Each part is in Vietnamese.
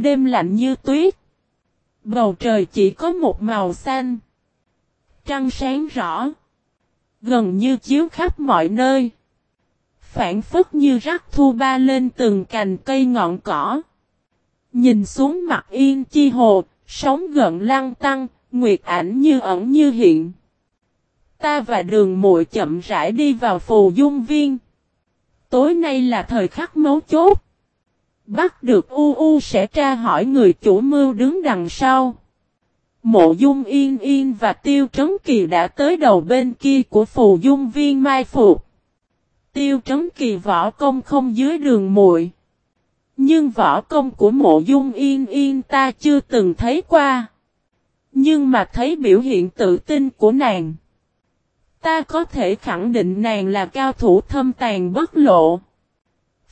Đêm lạnh như tuyết. Bầu trời chỉ có một màu xanh. Trăng sáng rõ. Gần như chiếu khắp mọi nơi. Phản phất như rắc thu ba lên từng cành cây ngọn cỏ. Nhìn xuống mặt yên chi hồ, sóng gần lăng tăng, nguyệt ảnh như ẩn như hiện. Ta và đường muội chậm rãi đi vào phù dung viên. Tối nay là thời khắc mấu chốt. Bắt được U U sẽ tra hỏi người chủ mưu đứng đằng sau. Mộ dung yên yên và tiêu trấn kỳ đã tới đầu bên kia của phù dung viên mai phục. Tiêu trấn kỳ võ công không dưới đường muội Nhưng võ công của mộ dung yên yên ta chưa từng thấy qua. Nhưng mà thấy biểu hiện tự tin của nàng. Ta có thể khẳng định nàng là cao thủ thâm tàn bất lộ.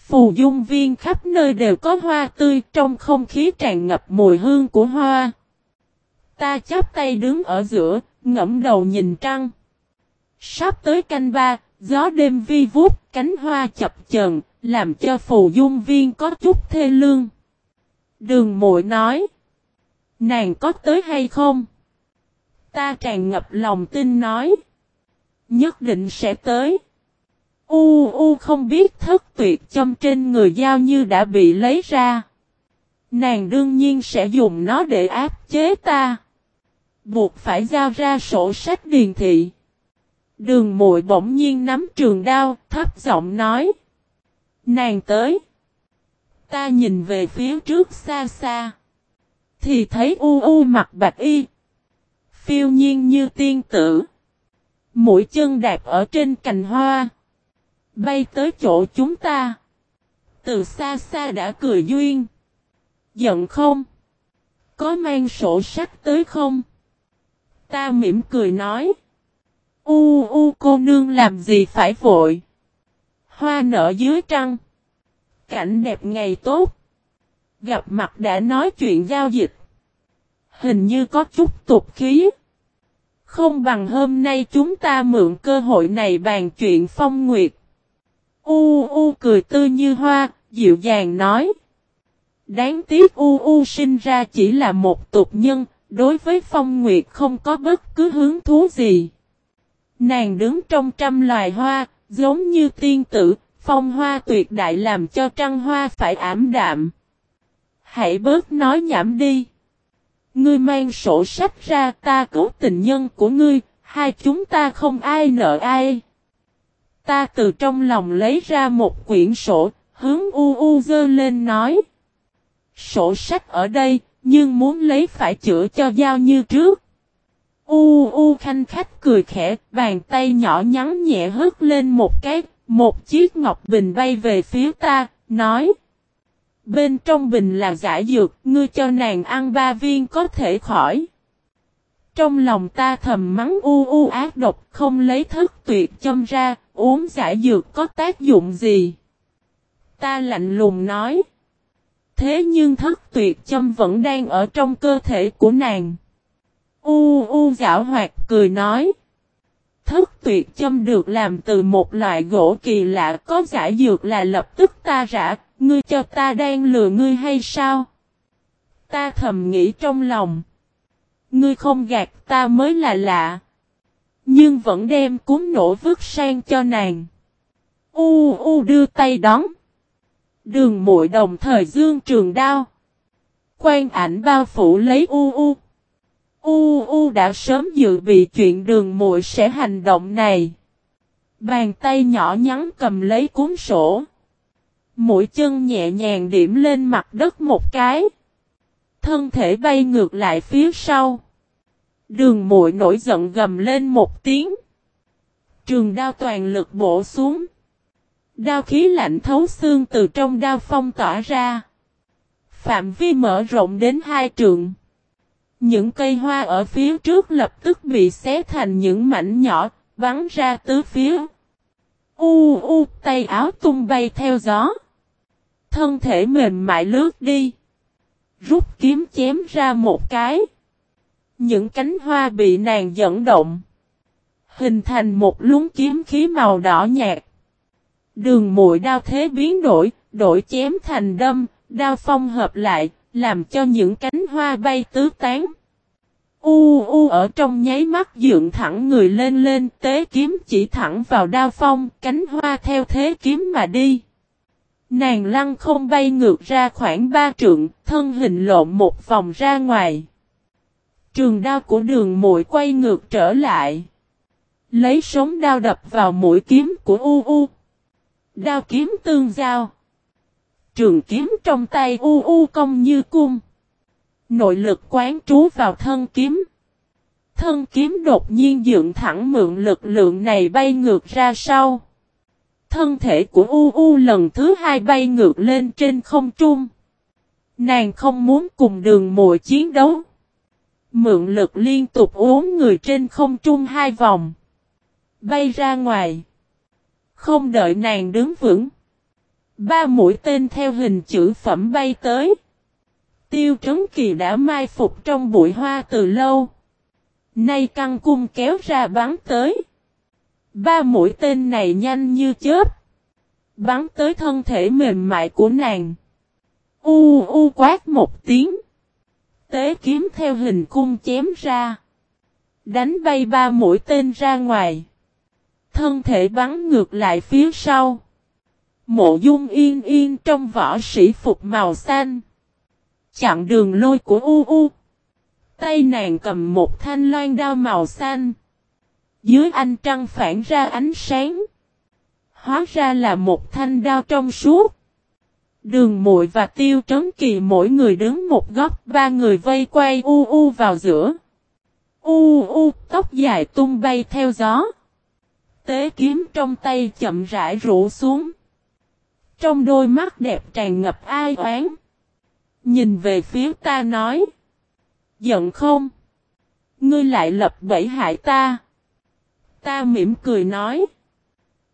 Phù dung viên khắp nơi đều có hoa tươi trong không khí tràn ngập mùi hương của hoa. Ta chắp tay đứng ở giữa, ngẫm đầu nhìn trăng. Sắp tới canh ba, gió đêm vi vút, cánh hoa chập chờn, làm cho phù dung viên có chút thê lương. Đường muội nói. Nàng có tới hay không? Ta tràn ngập lòng tin nói. Nhất định sẽ tới. U u không biết thất tuyệt châm trên người giao như đã bị lấy ra. Nàng đương nhiên sẽ dùng nó để áp chế ta. Buộc phải giao ra sổ sách điền thị. Đường muội bỗng nhiên nắm trường đao, thấp giọng nói. Nàng tới. Ta nhìn về phía trước xa xa. Thì thấy u u mặt bạch y. Phiêu nhiên như tiên tử. Mũi chân đạp ở trên cành hoa. Bay tới chỗ chúng ta. Từ xa xa đã cười duyên. Giận không? Có mang sổ sách tới không? Ta mỉm cười nói. U u, cô nương làm gì phải vội. Hoa nở dưới trăng. Cảnh đẹp ngày tốt. Gặp mặt đã nói chuyện giao dịch. Hình như có chút tục khí. Không bằng hôm nay chúng ta mượn cơ hội này bàn chuyện phong nguyệt. U U cười tươi như hoa, dịu dàng nói. Đáng tiếc U U sinh ra chỉ là một tục nhân, đối với phong nguyệt không có bất cứ hứng thú gì. Nàng đứng trong trăm loài hoa, giống như tiên tử, phong hoa tuyệt đại làm cho trăng hoa phải ảm đạm. Hãy bớt nói nhảm đi. Ngươi mang sổ sách ra ta cứu tình nhân của ngươi, hai chúng ta không ai nợ ai. Ta từ trong lòng lấy ra một quyển sổ, hướng u u dơ lên nói. Sổ sách ở đây, nhưng muốn lấy phải chữa cho giao như trước. U u khanh khách cười khẽ, bàn tay nhỏ nhắn nhẹ hất lên một cái, một chiếc ngọc bình bay về phía ta, nói. Bên trong bình là giải dược, ngươi cho nàng ăn ba viên có thể khỏi. Trong lòng ta thầm mắng u u ác độc, không lấy thức tuyệt châm ra, uống giải dược có tác dụng gì. Ta lạnh lùng nói. Thế nhưng thức tuyệt châm vẫn đang ở trong cơ thể của nàng. U u giảo hoạt cười nói. Thức tuyệt châm được làm từ một loại gỗ kỳ lạ có giải dược là lập tức ta rã, ngươi cho ta đang lừa ngươi hay sao? Ta thầm nghĩ trong lòng. Ngươi không gạt ta mới là lạ. Nhưng vẫn đem cúng nổ vứt sang cho nàng. U u đưa tay đón. Đường muội đồng thời dương trường đao. Quan ảnh bao phủ lấy u u. U U đã sớm dự bị chuyện đường muội sẽ hành động này. Bàn tay nhỏ nhắn cầm lấy cuốn sổ. Mũi chân nhẹ nhàng điểm lên mặt đất một cái. Thân thể bay ngược lại phía sau. Đường muội nổi giận gầm lên một tiếng. Trường đao toàn lực bổ xuống. Đao khí lạnh thấu xương từ trong đao phong tỏa ra. Phạm vi mở rộng đến hai trường. Những cây hoa ở phía trước lập tức bị xé thành những mảnh nhỏ, bắn ra tứ phía. U u tay áo tung bay theo gió. Thân thể mềm mại lướt đi. Rút kiếm chém ra một cái. Những cánh hoa bị nàng dẫn động. Hình thành một luống kiếm khí màu đỏ nhạt. Đường mũi đao thế biến đổi, đổi chém thành đâm, đao phong hợp lại, làm cho những cánh hoa bay tứ tán. U u ở trong nháy mắt dựng thẳng người lên lên tế kiếm chỉ thẳng vào đao phong, cánh hoa theo thế kiếm mà đi. Nàng lăng không bay ngược ra khoảng ba trượng, thân hình lộn một vòng ra ngoài. Trường đao của đường muội quay ngược trở lại. Lấy sống đao đập vào mũi kiếm của U U. Đao kiếm tương giao. Trường kiếm trong tay U U công như cung. Nội lực quán trú vào thân kiếm. Thân kiếm đột nhiên dựng thẳng mượn lực lượng này bay ngược ra sau. Thân thể của U U lần thứ hai bay ngược lên trên không trung. Nàng không muốn cùng đường mùa chiến đấu. Mượn lực liên tục uống người trên không trung hai vòng. Bay ra ngoài. Không đợi nàng đứng vững. Ba mũi tên theo hình chữ phẩm bay tới. Tiêu Trấn Kỳ đã mai phục trong bụi hoa từ lâu. Nay căng cung kéo ra bắn tới. Ba mũi tên này nhanh như chớp. Bắn tới thân thể mềm mại của nàng. U u quát một tiếng. Tế kiếm theo hình cung chém ra. Đánh bay ba mũi tên ra ngoài. Thân thể bắn ngược lại phía sau. Mộ dung yên yên trong vỏ sĩ phục màu xanh. Chặn đường lôi của U U. Tay nàng cầm một thanh loan đao màu xanh. Dưới anh trăng phản ra ánh sáng. Hóa ra là một thanh đao trong suốt. Đường muội và tiêu trấn kỳ mỗi người đứng một góc, ba người vây quay u u vào giữa. U u, tóc dài tung bay theo gió. Tế kiếm trong tay chậm rãi rủ xuống. Trong đôi mắt đẹp tràn ngập ai oán. Nhìn về phía ta nói. Giận không? Ngươi lại lập bẫy hại ta. Ta mỉm cười nói.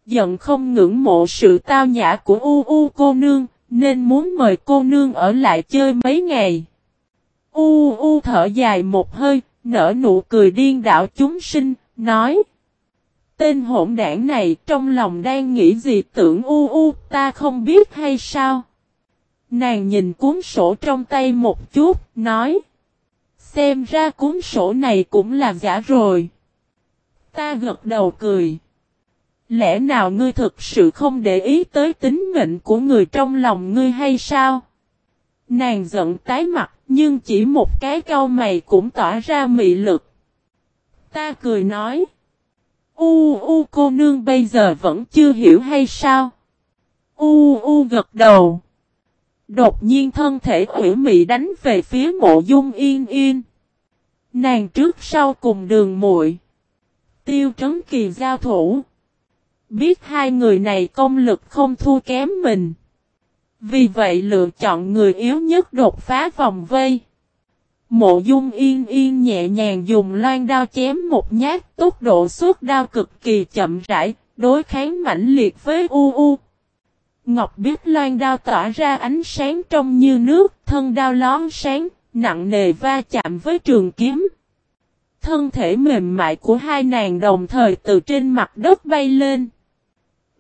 Giận không ngưỡng mộ sự tao nhã của U U cô nương, nên muốn mời cô nương ở lại chơi mấy ngày. U U thở dài một hơi, nở nụ cười điên đảo chúng sinh, nói. Tên hỗn đảng này trong lòng đang nghĩ gì tưởng U U ta không biết hay sao? Nàng nhìn cuốn sổ trong tay một chút, nói. Xem ra cuốn sổ này cũng là giả rồi. Ta gật đầu cười. Lẽ nào ngươi thực sự không để ý tới tính mệnh của người trong lòng ngươi hay sao? Nàng giận tái mặt, nhưng chỉ một cái cau mày cũng tỏa ra mị lực. Ta cười nói. U u cô nương bây giờ vẫn chưa hiểu hay sao? U u gật đầu. Đột nhiên thân thể ủy mị đánh về phía mộ dung yên yên. Nàng trước sau cùng đường muội Tiêu trấn kỳ giao thủ. Biết hai người này công lực không thua kém mình. Vì vậy lựa chọn người yếu nhất đột phá vòng vây. Mộ dung yên yên nhẹ nhàng dùng loan đao chém một nhát tốc độ suốt đao cực kỳ chậm rãi, đối kháng mãnh liệt với u u. Ngọc biết loan đao tỏa ra ánh sáng trong như nước, thân đao lón sáng, nặng nề va chạm với trường kiếm. Thân thể mềm mại của hai nàng đồng thời từ trên mặt đất bay lên.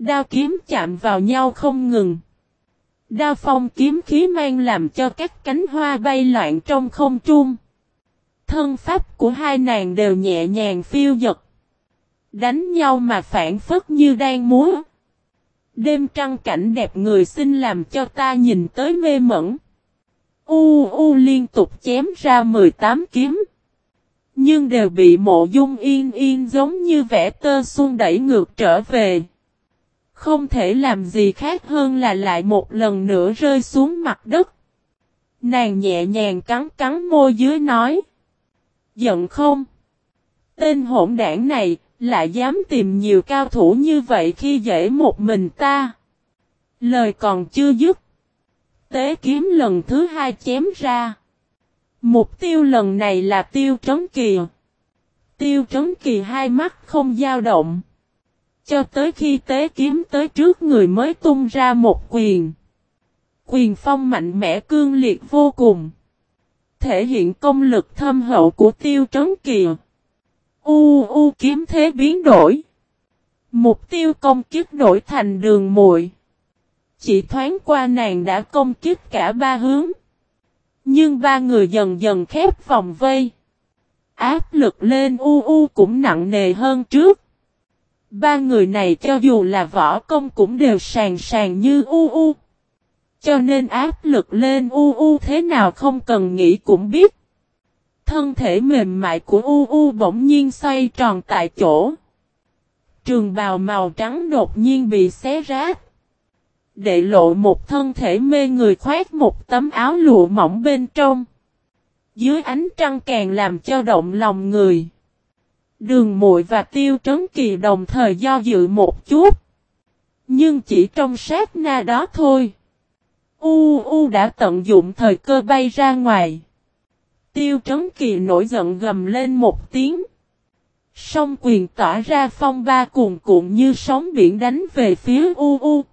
Đao kiếm chạm vào nhau không ngừng. Đao phong kiếm khí mang làm cho các cánh hoa bay loạn trong không trung. Thân pháp của hai nàng đều nhẹ nhàng phiêu dật. Đánh nhau mà phản phất như đang múa. Đêm trăng cảnh đẹp người xinh làm cho ta nhìn tới mê mẩn. U u liên tục chém ra 18 kiếm. Nhưng đều bị mộ dung yên yên giống như vẽ tơ xuân đẩy ngược trở về. Không thể làm gì khác hơn là lại một lần nữa rơi xuống mặt đất. Nàng nhẹ nhàng cắn cắn môi dưới nói. Giận không? Tên hỗn đảng này, lại dám tìm nhiều cao thủ như vậy khi dễ một mình ta. Lời còn chưa dứt. Tế kiếm lần thứ hai chém ra. Mục tiêu lần này là tiêu trấn kỳ. Tiêu trấn kỳ hai mắt không dao động. Cho tới khi tế kiếm tới trước người mới tung ra một quyền. Quyền phong mạnh mẽ cương liệt vô cùng. Thể hiện công lực thâm hậu của tiêu trấn kìa. U u kiếm thế biến đổi. Mục tiêu công kiếp đổi thành đường muội. Chỉ thoáng qua nàng đã công kiếp cả ba hướng. Nhưng ba người dần dần khép vòng vây. Áp lực lên u u cũng nặng nề hơn trước. Ba người này cho dù là võ công cũng đều sàng sàng như u u. Cho nên áp lực lên u u thế nào không cần nghĩ cũng biết. Thân thể mềm mại của u u bỗng nhiên xoay tròn tại chỗ. Trường bào màu trắng đột nhiên bị xé rách. Đệ lộ một thân thể mê người khoét một tấm áo lụa mỏng bên trong. Dưới ánh trăng càng làm cho động lòng người. Đường muội và tiêu trấn kỳ đồng thời do dự một chút. Nhưng chỉ trong sát na đó thôi. U U đã tận dụng thời cơ bay ra ngoài. Tiêu trấn kỳ nổi giận gầm lên một tiếng. Song quyền tỏa ra phong ba cuồn cuộn như sóng biển đánh về phía U U.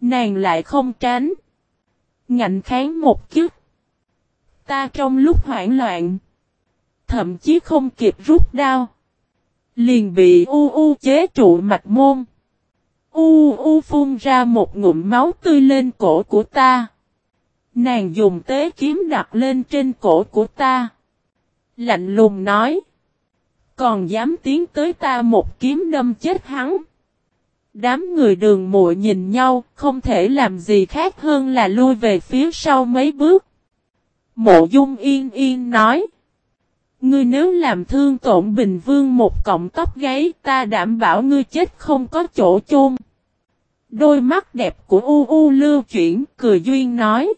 Nàng lại không tránh. Ngạnh kháng một chút. Ta trong lúc hoảng loạn. Thậm chí không kịp rút đao. Liền bị U U chế trụ mạch môn. U U phun ra một ngụm máu tươi lên cổ của ta. Nàng dùng tế kiếm đặt lên trên cổ của ta. Lạnh lùng nói. Còn dám tiến tới ta một kiếm đâm chết hắn. Đám người đường muội nhìn nhau, không thể làm gì khác hơn là lui về phía sau mấy bước. Mộ dung yên yên nói. Ngươi nếu làm thương tổn Bình Vương một cọng tóc gáy ta đảm bảo ngươi chết không có chỗ chôn. Đôi mắt đẹp của U U lưu chuyển cười duyên nói.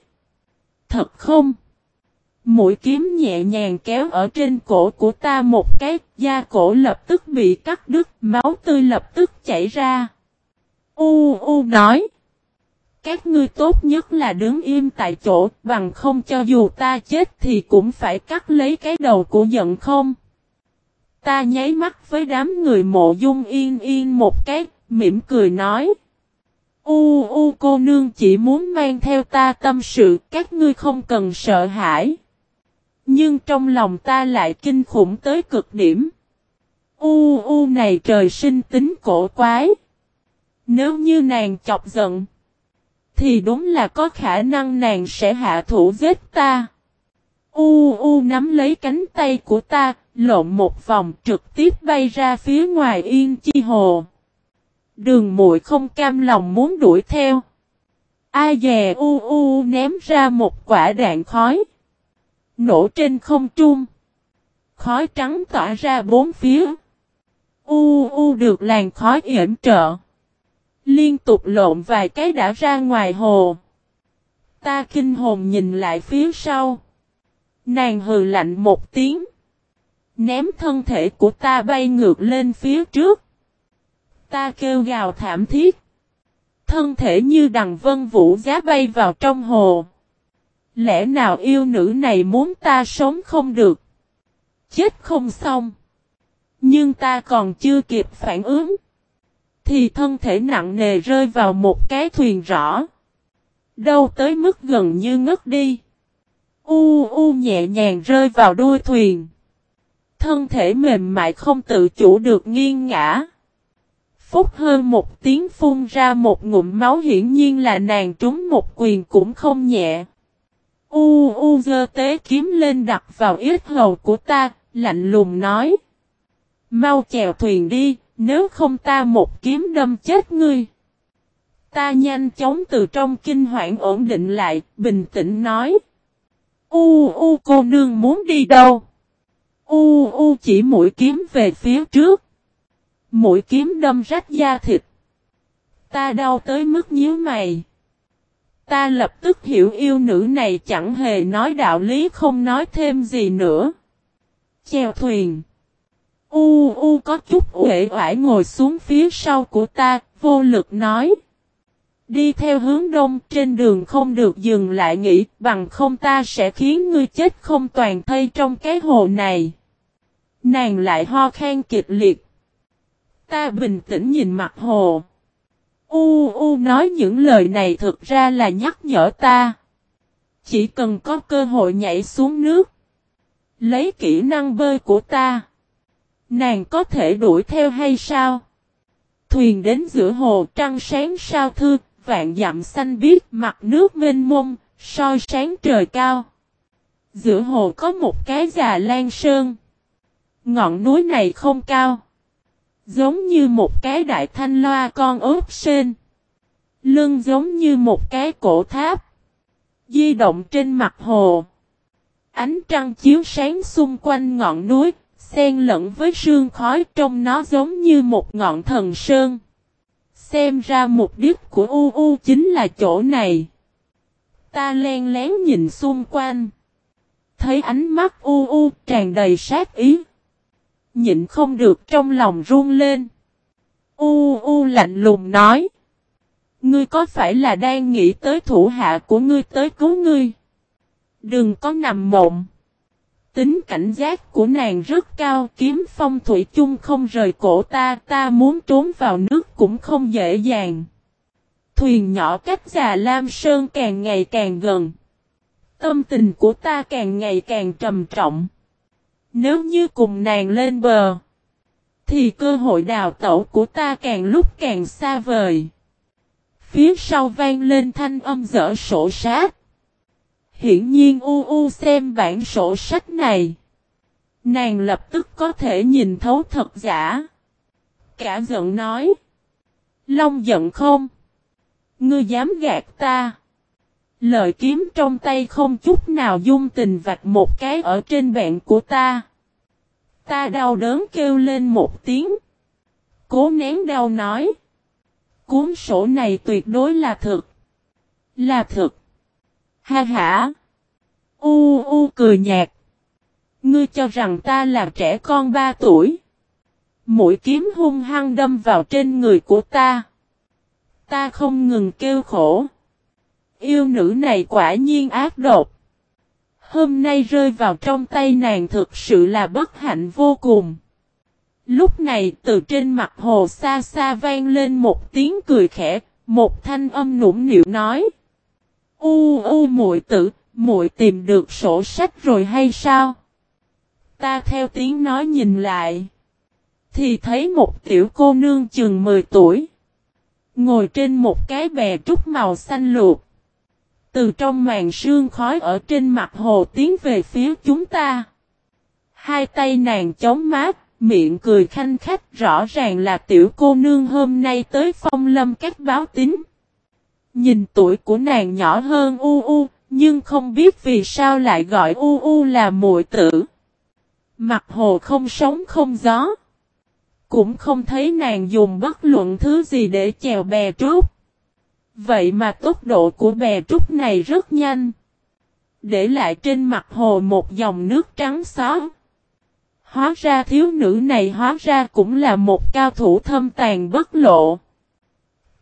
Thật không? Mũi kiếm nhẹ nhàng kéo ở trên cổ của ta một cái, da cổ lập tức bị cắt đứt, máu tươi lập tức chảy ra. U U nói. Các ngươi tốt nhất là đứng im tại chỗ, bằng không cho dù ta chết thì cũng phải cắt lấy cái đầu của giận không. Ta nháy mắt với đám người mộ dung yên yên một cái, mỉm cười nói. U u cô nương chỉ muốn mang theo ta tâm sự, các ngươi không cần sợ hãi. Nhưng trong lòng ta lại kinh khủng tới cực điểm. U u này trời sinh tính cổ quái. Nếu như nàng chọc giận, thì đúng là có khả năng nàng sẽ hạ thủ giết ta. U u nắm lấy cánh tay của ta, lộn một vòng trực tiếp bay ra phía ngoài yên chi hồ. Đường muội không cam lòng muốn đuổi theo. A dè u u ném ra một quả đạn khói. Nổ trên không trung. Khói trắng tỏa ra bốn phía. U u được làn khói yểm trợ. Liên tục lộn vài cái đã ra ngoài hồ. Ta kinh hồn nhìn lại phía sau. Nàng hừ lạnh một tiếng. Ném thân thể của ta bay ngược lên phía trước. Ta kêu gào thảm thiết. Thân thể như đằng vân vũ giá bay vào trong hồ. Lẽ nào yêu nữ này muốn ta sống không được? Chết không xong. Nhưng ta còn chưa kịp phản ứng. Thì thân thể nặng nề rơi vào một cái thuyền rõ. Đâu tới mức gần như ngất đi. U u nhẹ nhàng rơi vào đuôi thuyền. Thân thể mềm mại không tự chủ được nghiêng ngã. Phúc hơn một tiếng phun ra một ngụm máu hiển nhiên là nàng trúng một quyền cũng không nhẹ. U u dơ tế kiếm lên đặt vào ít hầu của ta, lạnh lùng nói. Mau chèo thuyền đi, nếu không ta một kiếm đâm chết ngươi. Ta nhanh chóng từ trong kinh hoảng ổn định lại, bình tĩnh nói. U u cô nương muốn đi đâu? U u chỉ mũi kiếm về phía trước. Mũi kiếm đâm rách da thịt. Ta đau tới mức nhíu mày. Ta lập tức hiểu yêu nữ này chẳng hề nói đạo lý không nói thêm gì nữa. Chèo thuyền. U u có chút uể oải ngồi xuống phía sau của ta, vô lực nói. Đi theo hướng đông trên đường không được dừng lại nghĩ bằng không ta sẽ khiến ngươi chết không toàn thây trong cái hồ này. Nàng lại ho khen kịch liệt. Ta bình tĩnh nhìn mặt hồ. U u nói những lời này thực ra là nhắc nhở ta. Chỉ cần có cơ hội nhảy xuống nước. Lấy kỹ năng bơi của ta. Nàng có thể đuổi theo hay sao? Thuyền đến giữa hồ trăng sáng sao thư, vạn dặm xanh biếc mặt nước mênh mông, soi sáng trời cao. Giữa hồ có một cái già lan sơn. Ngọn núi này không cao. Giống như một cái đại thanh loa con ốp sên. Lưng giống như một cái cổ tháp. Di động trên mặt hồ. Ánh trăng chiếu sáng xung quanh ngọn núi, xen lẫn với sương khói trong nó giống như một ngọn thần sơn. Xem ra mục đích của U U chính là chỗ này. Ta len lén nhìn xung quanh. Thấy ánh mắt U U tràn đầy sát ý. Nhịn không được trong lòng run lên. U U lạnh lùng nói. Ngươi có phải là đang nghĩ tới thủ hạ của ngươi tới cứu ngươi? Đừng có nằm mộng. Tính cảnh giác của nàng rất cao, kiếm phong thủy chung không rời cổ ta ta muốn trốn vào nước cũng không dễ dàng. Thuyền nhỏ cách già Lam Sơn càng ngày càng gần. Tâm tình của ta càng ngày càng trầm trọng. Nếu như cùng nàng lên bờ. Thì cơ hội đào tẩu của ta càng lúc càng xa vời. Phía sau vang lên thanh âm dở sổ sát. Hiển nhiên U U xem bản sổ sách này. Nàng lập tức có thể nhìn thấu thật giả. Cả giận nói. Long giận không? Ngươi dám gạt ta. Lợi kiếm trong tay không chút nào dung tình vạch một cái ở trên bạn của ta. Ta đau đớn kêu lên một tiếng. Cố nén đau nói. Cuốn sổ này tuyệt đối là thực. Là thực. Ha ha. U u cười nhạt. Ngươi cho rằng ta là trẻ con ba tuổi. Mũi kiếm hung hăng đâm vào trên người của ta. Ta không ngừng kêu khổ. Yêu nữ này quả nhiên ác độc. Hôm nay rơi vào trong tay nàng thực sự là bất hạnh vô cùng. Lúc này từ trên mặt hồ xa xa vang lên một tiếng cười khẽ, một thanh âm nũng nịu nói. U u muội tử, muội tìm được sổ sách rồi hay sao? Ta theo tiếng nói nhìn lại. Thì thấy một tiểu cô nương chừng 10 tuổi. Ngồi trên một cái bè trúc màu xanh luộc. Từ trong màn sương khói ở trên mặt hồ tiến về phía chúng ta. Hai tay nàng chống mát, miệng cười khanh khách rõ ràng là tiểu cô nương hôm nay tới phong lâm các báo tính. Nhìn tuổi của nàng nhỏ hơn U U, nhưng không biết vì sao lại gọi U U là muội tử. Mặt hồ không sống không gió. Cũng không thấy nàng dùng bất luận thứ gì để chèo bè trúc. Vậy mà tốc độ của bè trúc này rất nhanh. Để lại trên mặt hồ một dòng nước trắng xóa. Hóa ra thiếu nữ này hóa ra cũng là một cao thủ thâm tàn bất lộ.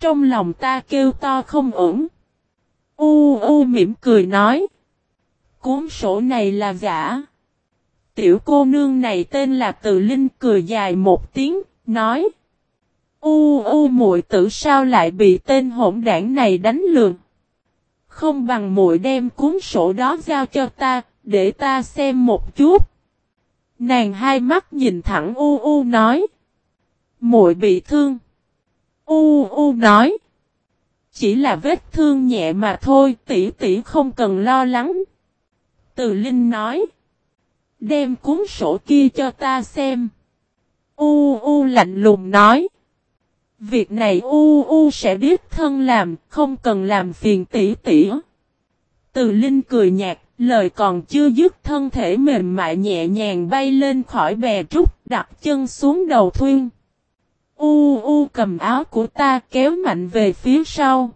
Trong lòng ta kêu to không ổn. U u mỉm cười nói. Cuốn sổ này là giả. Tiểu cô nương này tên là Từ Linh cười dài một tiếng, nói. U u muội tử sao lại bị tên hỗn đảng này đánh lường. Không bằng muội đem cuốn sổ đó giao cho ta, để ta xem một chút. Nàng hai mắt nhìn thẳng u u nói. muội bị thương. U u nói. Chỉ là vết thương nhẹ mà thôi, tỷ tỷ không cần lo lắng. Từ Linh nói. Đem cuốn sổ kia cho ta xem. U U lạnh lùng nói. Việc này U U sẽ biết thân làm, không cần làm phiền tỷ tỷ. Từ Linh cười nhạt, lời còn chưa dứt thân thể mềm mại nhẹ nhàng bay lên khỏi bè trúc, đặt chân xuống đầu thuyên. U U cầm áo của ta kéo mạnh về phía sau.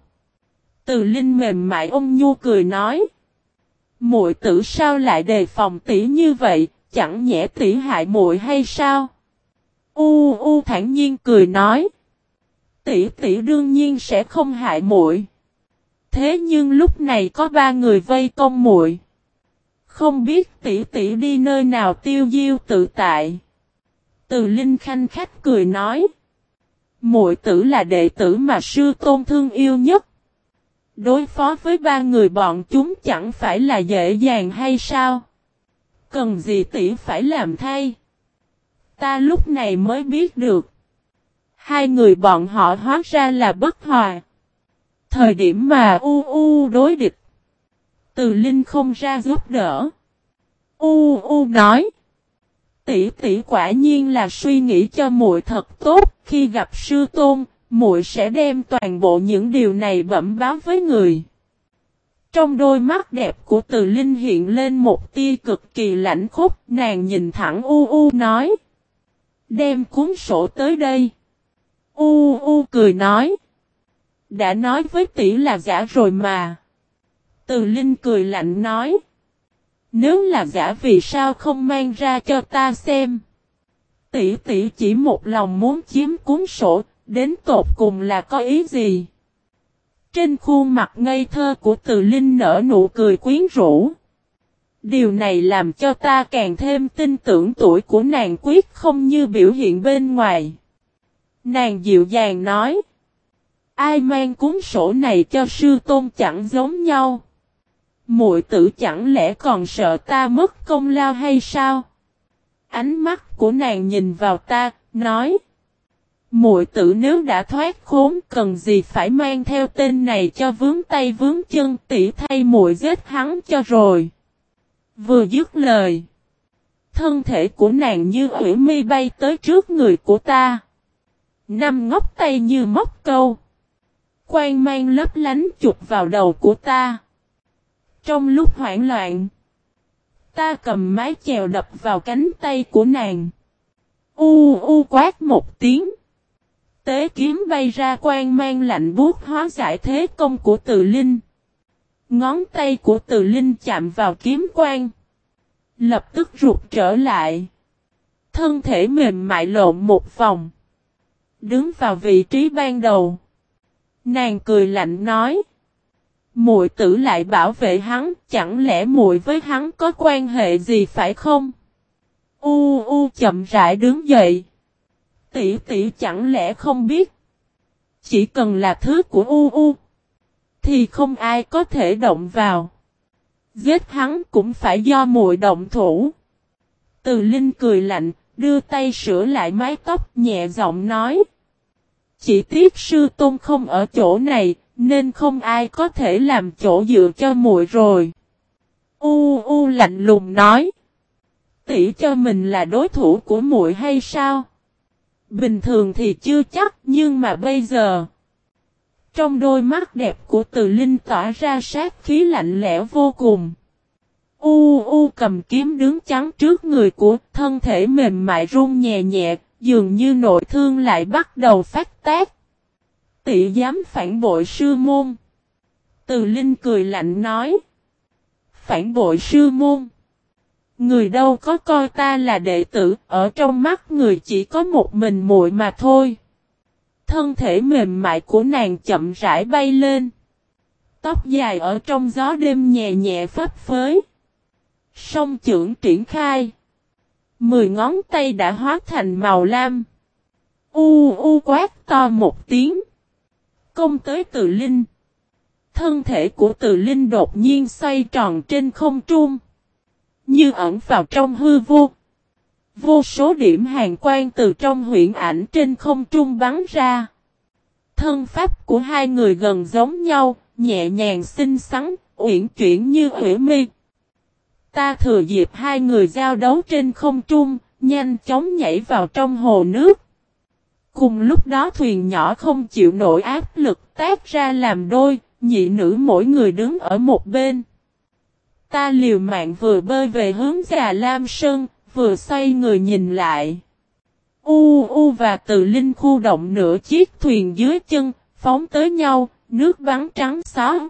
Từ Linh mềm mại ôm nhu cười nói. Muội tử sao lại đề phòng tỷ như vậy, chẳng nhẽ tỷ hại muội hay sao? U U thản nhiên cười nói. Tỷ tỷ đương nhiên sẽ không hại muội. Thế nhưng lúc này có ba người vây công muội. Không biết tỷ tỷ đi nơi nào tiêu diêu tự tại. Từ Linh Khanh khách cười nói. Muội tử là đệ tử mà sư tôn thương yêu nhất. Đối phó với ba người bọn chúng chẳng phải là dễ dàng hay sao? Cần gì tỷ phải làm thay? Ta lúc này mới biết được. Hai người bọn họ hóa ra là bất hòa. Thời điểm mà u u đối địch. Từ Linh không ra giúp đỡ. U U nói. Tỷ tỷ quả nhiên là suy nghĩ cho muội thật tốt, khi gặp sư tôn, muội sẽ đem toàn bộ những điều này bẩm báo với người. Trong đôi mắt đẹp của Từ Linh hiện lên một tia cực kỳ lãnh khúc, nàng nhìn thẳng U U nói: "Đem cuốn sổ tới đây." U U cười nói: "Đã nói với tỷ là giả rồi mà." Từ Linh cười lạnh nói: nếu là giả vì sao không mang ra cho ta xem. Tỷ tỷ chỉ một lòng muốn chiếm cuốn sổ, đến tột cùng là có ý gì? Trên khuôn mặt ngây thơ của từ linh nở nụ cười quyến rũ. Điều này làm cho ta càng thêm tin tưởng tuổi của nàng quyết không như biểu hiện bên ngoài. Nàng dịu dàng nói. Ai mang cuốn sổ này cho sư tôn chẳng giống nhau. Muội tử chẳng lẽ còn sợ ta mất công lao hay sao? Ánh mắt của nàng nhìn vào ta, nói. Muội tử nếu đã thoát khốn cần gì phải mang theo tên này cho vướng tay vướng chân tỉ thay muội giết hắn cho rồi. Vừa dứt lời. Thân thể của nàng như hủy mi bay tới trước người của ta. Năm ngóc tay như móc câu. Quang mang lấp lánh chụp vào đầu của ta. Trong lúc hoảng loạn, ta cầm mái chèo đập vào cánh tay của nàng. U u quát một tiếng. Tế kiếm bay ra quang mang lạnh buốt hóa giải thế công của từ linh. Ngón tay của từ linh chạm vào kiếm quang. Lập tức rụt trở lại. Thân thể mềm mại lộn một vòng. Đứng vào vị trí ban đầu. Nàng cười lạnh nói. Muội tử lại bảo vệ hắn, chẳng lẽ muội với hắn có quan hệ gì phải không? U u chậm rãi đứng dậy. Tỷ tỷ chẳng lẽ không biết? Chỉ cần là thứ của u u thì không ai có thể động vào. Giết hắn cũng phải do muội động thủ. Từ Linh cười lạnh, đưa tay sửa lại mái tóc nhẹ giọng nói. Chỉ tiếc sư tôn không ở chỗ này, nên không ai có thể làm chỗ dựa cho muội rồi. U u lạnh lùng nói. Tỷ cho mình là đối thủ của muội hay sao? Bình thường thì chưa chắc nhưng mà bây giờ. Trong đôi mắt đẹp của từ linh tỏa ra sát khí lạnh lẽo vô cùng. U u cầm kiếm đứng chắn trước người của thân thể mềm mại run nhẹ nhẹ, dường như nội thương lại bắt đầu phát tác tỷ dám phản bội sư môn. Từ Linh cười lạnh nói. Phản bội sư môn. Người đâu có coi ta là đệ tử, ở trong mắt người chỉ có một mình muội mà thôi. Thân thể mềm mại của nàng chậm rãi bay lên. Tóc dài ở trong gió đêm nhẹ nhẹ phấp phới. Sông trưởng triển khai. Mười ngón tay đã hóa thành màu lam. U u quát to một tiếng công tới từ linh. Thân thể của từ linh đột nhiên xoay tròn trên không trung. Như ẩn vào trong hư vô. Vô số điểm hàng quang từ trong huyện ảnh trên không trung bắn ra. Thân pháp của hai người gần giống nhau, nhẹ nhàng xinh xắn, uyển chuyển như hủy mi. Ta thừa dịp hai người giao đấu trên không trung, nhanh chóng nhảy vào trong hồ nước. Cùng lúc đó thuyền nhỏ không chịu nổi áp lực tác ra làm đôi, nhị nữ mỗi người đứng ở một bên. Ta liều mạng vừa bơi về hướng già Lam Sơn, vừa xoay người nhìn lại. U U và từ linh khu động nửa chiếc thuyền dưới chân, phóng tới nhau, nước bắn trắng xóa.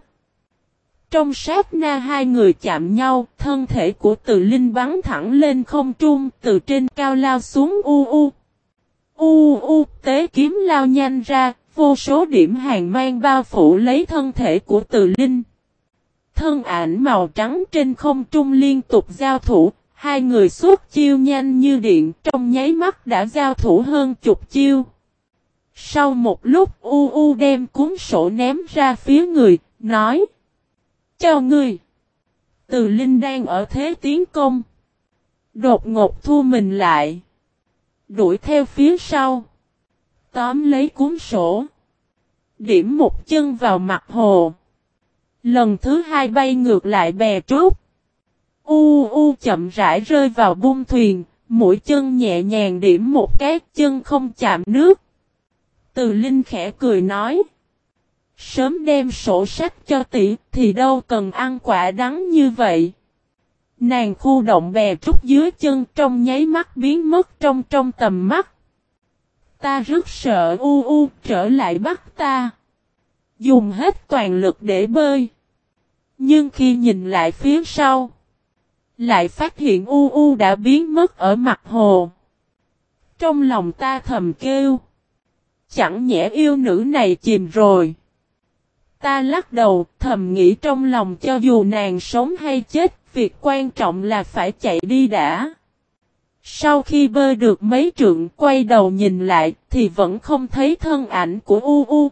Trong sát na hai người chạm nhau, thân thể của từ linh bắn thẳng lên không trung, từ trên cao lao xuống U U. U u tế kiếm lao nhanh ra, vô số điểm hàng mang bao phủ lấy thân thể của từ linh. Thân ảnh màu trắng trên không trung liên tục giao thủ, hai người suốt chiêu nhanh như điện trong nháy mắt đã giao thủ hơn chục chiêu. Sau một lúc U U đem cuốn sổ ném ra phía người, nói Cho ngươi! Từ Linh đang ở thế tiến công. Đột ngột thu mình lại. Đuổi theo phía sau. Tóm lấy cuốn sổ. Điểm một chân vào mặt hồ. Lần thứ hai bay ngược lại bè trúc. U u chậm rãi rơi vào bung thuyền, mũi chân nhẹ nhàng điểm một cái chân không chạm nước. Từ Linh khẽ cười nói. Sớm đem sổ sách cho tỷ thì đâu cần ăn quả đắng như vậy. Nàng khu động bè trúc dưới chân trong nháy mắt biến mất trong trong tầm mắt. Ta rất sợ u u trở lại bắt ta. Dùng hết toàn lực để bơi. Nhưng khi nhìn lại phía sau. Lại phát hiện u u đã biến mất ở mặt hồ. Trong lòng ta thầm kêu. Chẳng nhẽ yêu nữ này chìm rồi. Ta lắc đầu, thầm nghĩ trong lòng cho dù nàng sống hay chết. Việc quan trọng là phải chạy đi đã. Sau khi bơi được mấy trượng quay đầu nhìn lại thì vẫn không thấy thân ảnh của U U.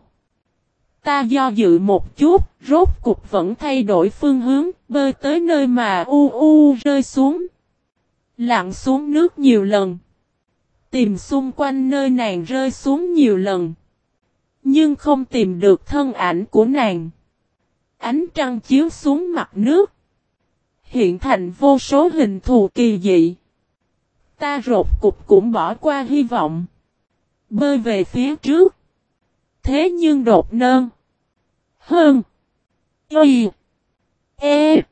Ta do dự một chút, rốt cục vẫn thay đổi phương hướng, bơi tới nơi mà U U rơi xuống. Lặn xuống nước nhiều lần. Tìm xung quanh nơi nàng rơi xuống nhiều lần. Nhưng không tìm được thân ảnh của nàng. Ánh trăng chiếu xuống mặt nước. Hiện thành vô số hình thù kỳ dị. Ta rột cục cũng bỏ qua hy vọng. Bơi về phía trước. Thế nhưng đột nơn. Hơn. Y. E.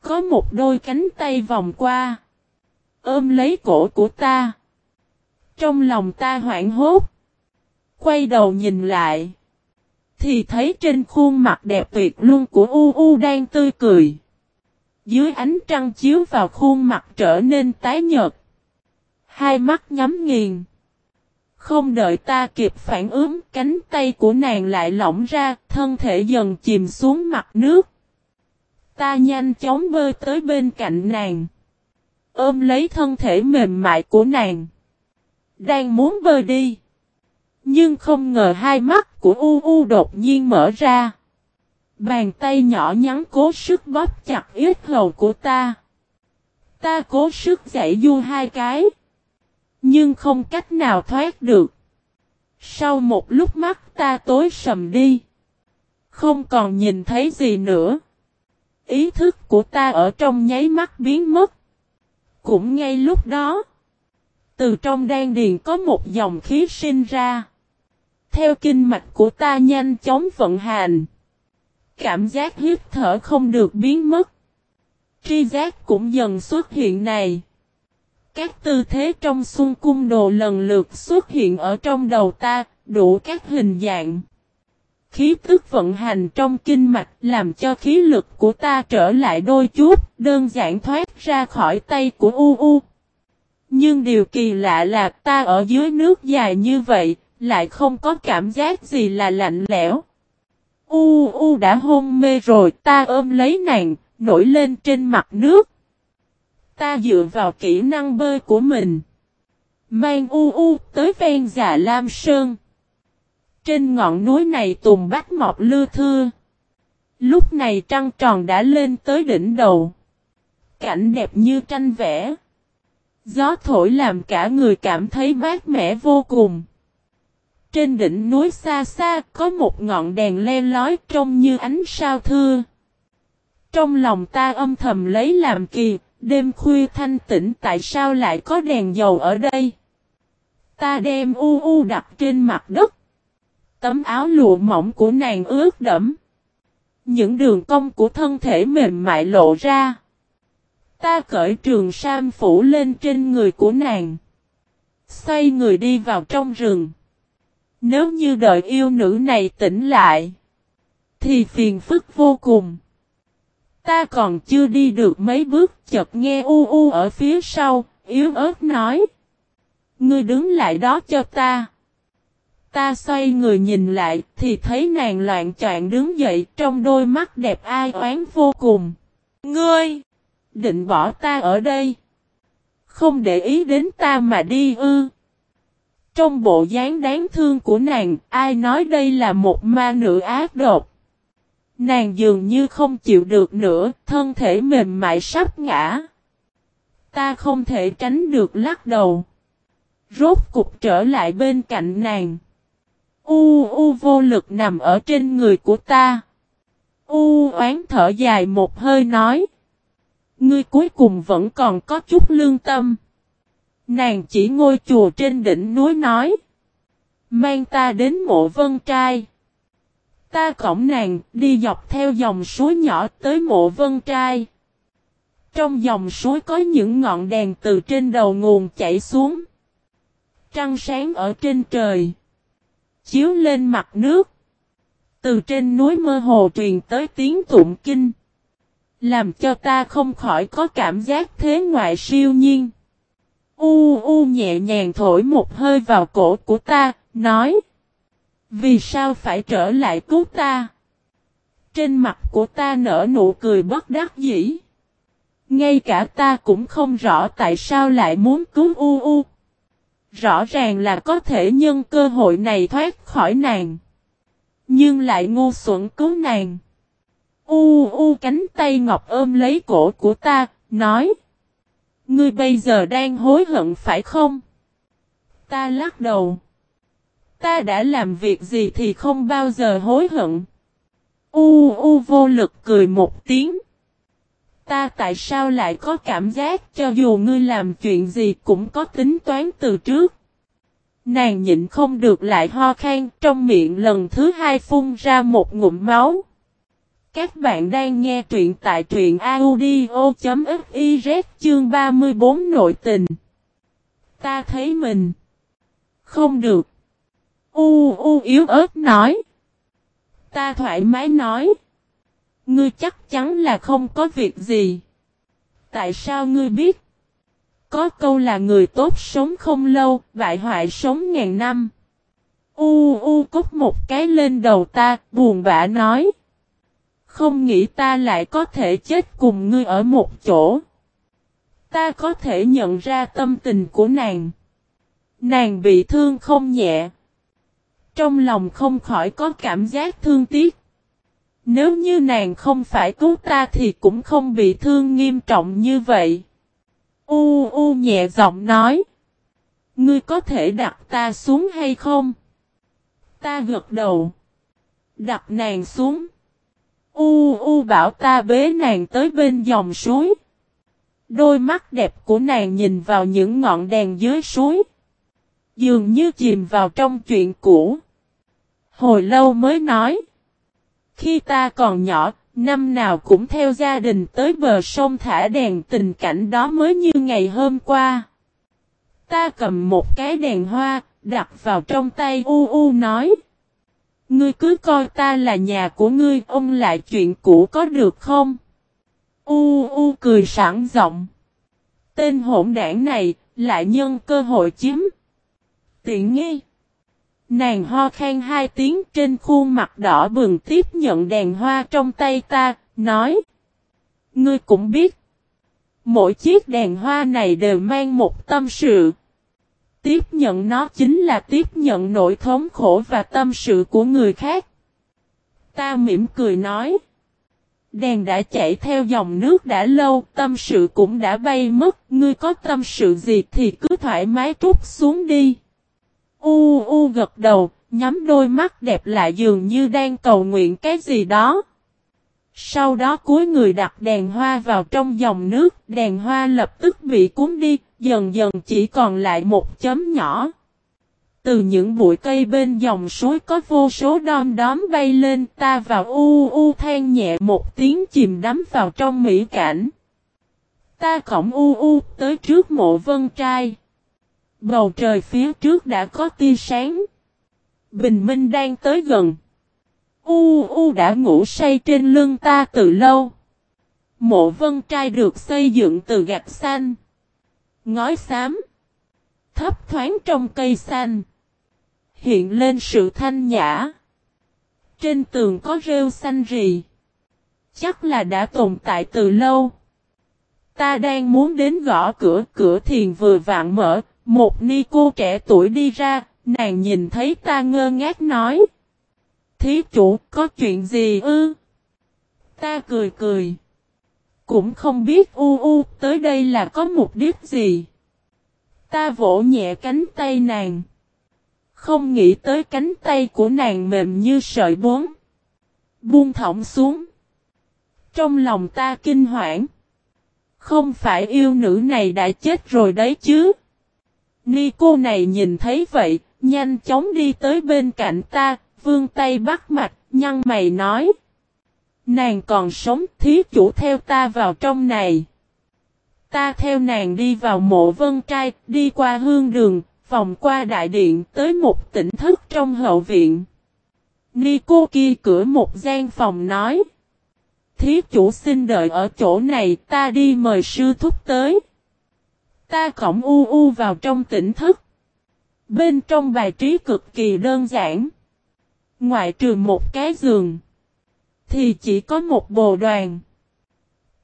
Có một đôi cánh tay vòng qua. Ôm lấy cổ của ta. Trong lòng ta hoảng hốt. Quay đầu nhìn lại. Thì thấy trên khuôn mặt đẹp tuyệt luôn của U U đang tươi cười. Dưới ánh trăng chiếu vào khuôn mặt trở nên tái nhợt. Hai mắt nhắm nghiền. Không đợi ta kịp phản ứng, cánh tay của nàng lại lỏng ra, thân thể dần chìm xuống mặt nước. Ta nhanh chóng bơi tới bên cạnh nàng. Ôm lấy thân thể mềm mại của nàng. Đang muốn bơi đi. Nhưng không ngờ hai mắt của U U đột nhiên mở ra. Bàn tay nhỏ nhắn cố sức bóp chặt ít hầu của ta. Ta cố sức giải du hai cái. Nhưng không cách nào thoát được. Sau một lúc mắt ta tối sầm đi. Không còn nhìn thấy gì nữa. Ý thức của ta ở trong nháy mắt biến mất. Cũng ngay lúc đó. Từ trong đan điền có một dòng khí sinh ra. Theo kinh mạch của ta nhanh chóng vận hành. Cảm giác hít thở không được biến mất. Tri giác cũng dần xuất hiện này. Các tư thế trong xuân cung đồ lần lượt xuất hiện ở trong đầu ta, đủ các hình dạng. Khí tức vận hành trong kinh mạch làm cho khí lực của ta trở lại đôi chút, đơn giản thoát ra khỏi tay của U U. Nhưng điều kỳ lạ là ta ở dưới nước dài như vậy, lại không có cảm giác gì là lạnh lẽo. U U đã hôn mê rồi, ta ôm lấy nàng, nổi lên trên mặt nước. Ta dựa vào kỹ năng bơi của mình. Mang U U tới ven già Lam Sơn. Trên ngọn núi này tùng bách mọc lưa thưa. Lúc này trăng tròn đã lên tới đỉnh đầu. Cảnh đẹp như tranh vẽ. Gió thổi làm cả người cảm thấy mát mẻ vô cùng. Trên đỉnh núi xa xa có một ngọn đèn le lói trông như ánh sao thưa. Trong lòng ta âm thầm lấy làm kỳ, đêm khuya thanh tĩnh tại sao lại có đèn dầu ở đây. Ta đem u u đặt trên mặt đất. Tấm áo lụa mỏng của nàng ướt đẫm. Những đường cong của thân thể mềm mại lộ ra. Ta cởi trường sam phủ lên trên người của nàng. Xoay người đi vào trong rừng. Nếu như đợi yêu nữ này tỉnh lại. Thì phiền phức vô cùng. Ta còn chưa đi được mấy bước chợt nghe u u ở phía sau, yếu ớt nói. Ngươi đứng lại đó cho ta. Ta xoay người nhìn lại thì thấy nàng loạn choạng đứng dậy trong đôi mắt đẹp ai oán vô cùng. Ngươi! Định bỏ ta ở đây. Không để ý đến ta mà đi ư. Trong bộ dáng đáng thương của nàng, ai nói đây là một ma nữ ác độc. Nàng dường như không chịu được nữa, thân thể mềm mại sắp ngã. Ta không thể tránh được lắc đầu. Rốt cục trở lại bên cạnh nàng. U u vô lực nằm ở trên người của ta. U oán thở dài một hơi nói. Ngươi cuối cùng vẫn còn có chút lương tâm. Nàng chỉ ngôi chùa trên đỉnh núi nói. Mang ta đến mộ vân trai. Ta cổng nàng đi dọc theo dòng suối nhỏ tới mộ vân trai. Trong dòng suối có những ngọn đèn từ trên đầu nguồn chảy xuống. Trăng sáng ở trên trời. Chiếu lên mặt nước. Từ trên núi mơ hồ truyền tới tiếng tụng kinh. Làm cho ta không khỏi có cảm giác thế ngoại siêu nhiên. U u nhẹ nhàng thổi một hơi vào cổ của ta, nói. Vì sao phải trở lại cứu ta? Trên mặt của ta nở nụ cười bất đắc dĩ. Ngay cả ta cũng không rõ tại sao lại muốn cứu U U. Rõ ràng là có thể nhân cơ hội này thoát khỏi nàng. Nhưng lại ngu xuẩn cứu nàng. U U cánh tay ngọc ôm lấy cổ của ta, nói. Ngươi bây giờ đang hối hận phải không? Ta lắc đầu. Ta đã làm việc gì thì không bao giờ hối hận. U U vô lực cười một tiếng. Ta tại sao lại có cảm giác cho dù ngươi làm chuyện gì cũng có tính toán từ trước. Nàng nhịn không được lại ho khan, trong miệng lần thứ hai phun ra một ngụm máu. Các bạn đang nghe truyện tại truyện audio.fiz chương 34 nội tình. Ta thấy mình. Không được. U u yếu ớt nói. Ta thoải mái nói. Ngươi chắc chắn là không có việc gì. Tại sao ngươi biết? Có câu là người tốt sống không lâu, bại hoại sống ngàn năm. U u cốc một cái lên đầu ta, buồn bã nói. Không nghĩ ta lại có thể chết cùng ngươi ở một chỗ. Ta có thể nhận ra tâm tình của nàng. Nàng bị thương không nhẹ. Trong lòng không khỏi có cảm giác thương tiếc. Nếu như nàng không phải cứu ta thì cũng không bị thương nghiêm trọng như vậy. U u nhẹ giọng nói. Ngươi có thể đặt ta xuống hay không? Ta gật đầu. Đặt nàng xuống. U u bảo ta bế nàng tới bên dòng suối. Đôi mắt đẹp của nàng nhìn vào những ngọn đèn dưới suối. Dường như chìm vào trong chuyện cũ. Hồi lâu mới nói. Khi ta còn nhỏ, năm nào cũng theo gia đình tới bờ sông thả đèn tình cảnh đó mới như ngày hôm qua. Ta cầm một cái đèn hoa, đặt vào trong tay u u nói. Ngươi cứ coi ta là nhà của ngươi, ông lại chuyện cũ có được không? U u cười sảng giọng. Tên hỗn đảng này, lại nhân cơ hội chiếm. Tiện nghi. Nàng ho khan hai tiếng trên khuôn mặt đỏ bừng tiếp nhận đèn hoa trong tay ta, nói. Ngươi cũng biết. Mỗi chiếc đèn hoa này đều mang một tâm sự. Tiếp nhận nó chính là tiếp nhận nỗi thống khổ và tâm sự của người khác. Ta mỉm cười nói. Đèn đã chạy theo dòng nước đã lâu, tâm sự cũng đã bay mất, ngươi có tâm sự gì thì cứ thoải mái trút xuống đi. U u gật đầu, nhắm đôi mắt đẹp lại dường như đang cầu nguyện cái gì đó. Sau đó cuối người đặt đèn hoa vào trong dòng nước, đèn hoa lập tức bị cuốn đi, dần dần chỉ còn lại một chấm nhỏ. Từ những bụi cây bên dòng suối có vô số đom đóm bay lên, ta vào u u than nhẹ một tiếng chìm đắm vào trong mỹ cảnh. Ta cổng u u tới trước mộ vân trai. Bầu trời phía trước đã có tia sáng. Bình minh đang tới gần. U U đã ngủ say trên lưng ta từ lâu. Mộ vân trai được xây dựng từ gạch xanh. Ngói xám. Thấp thoáng trong cây xanh. Hiện lên sự thanh nhã. Trên tường có rêu xanh rì. Chắc là đã tồn tại từ lâu. Ta đang muốn đến gõ cửa, cửa thiền vừa vạn mở, một ni cô trẻ tuổi đi ra, nàng nhìn thấy ta ngơ ngác nói. Thí chủ, có chuyện gì ư? Ta cười cười. Cũng không biết u u tới đây là có mục đích gì. Ta vỗ nhẹ cánh tay nàng. Không nghĩ tới cánh tay của nàng mềm như sợi bốn. Buông thõng xuống. Trong lòng ta kinh hoảng. Không phải yêu nữ này đã chết rồi đấy chứ. Ni cô này nhìn thấy vậy, nhanh chóng đi tới bên cạnh ta, vương tay bắt mạch, nhăn mày nói. Nàng còn sống, thí chủ theo ta vào trong này. Ta theo nàng đi vào mộ vân trai, đi qua hương đường, vòng qua đại điện, tới một tỉnh thức trong hậu viện. Ni cô kia cửa một gian phòng nói. Thí chủ xin đợi ở chỗ này, ta đi mời sư thúc tới. Ta cổng u u vào trong tỉnh thức. Bên trong bài trí cực kỳ đơn giản. Ngoại trừ một cái giường. Thì chỉ có một bồ đoàn.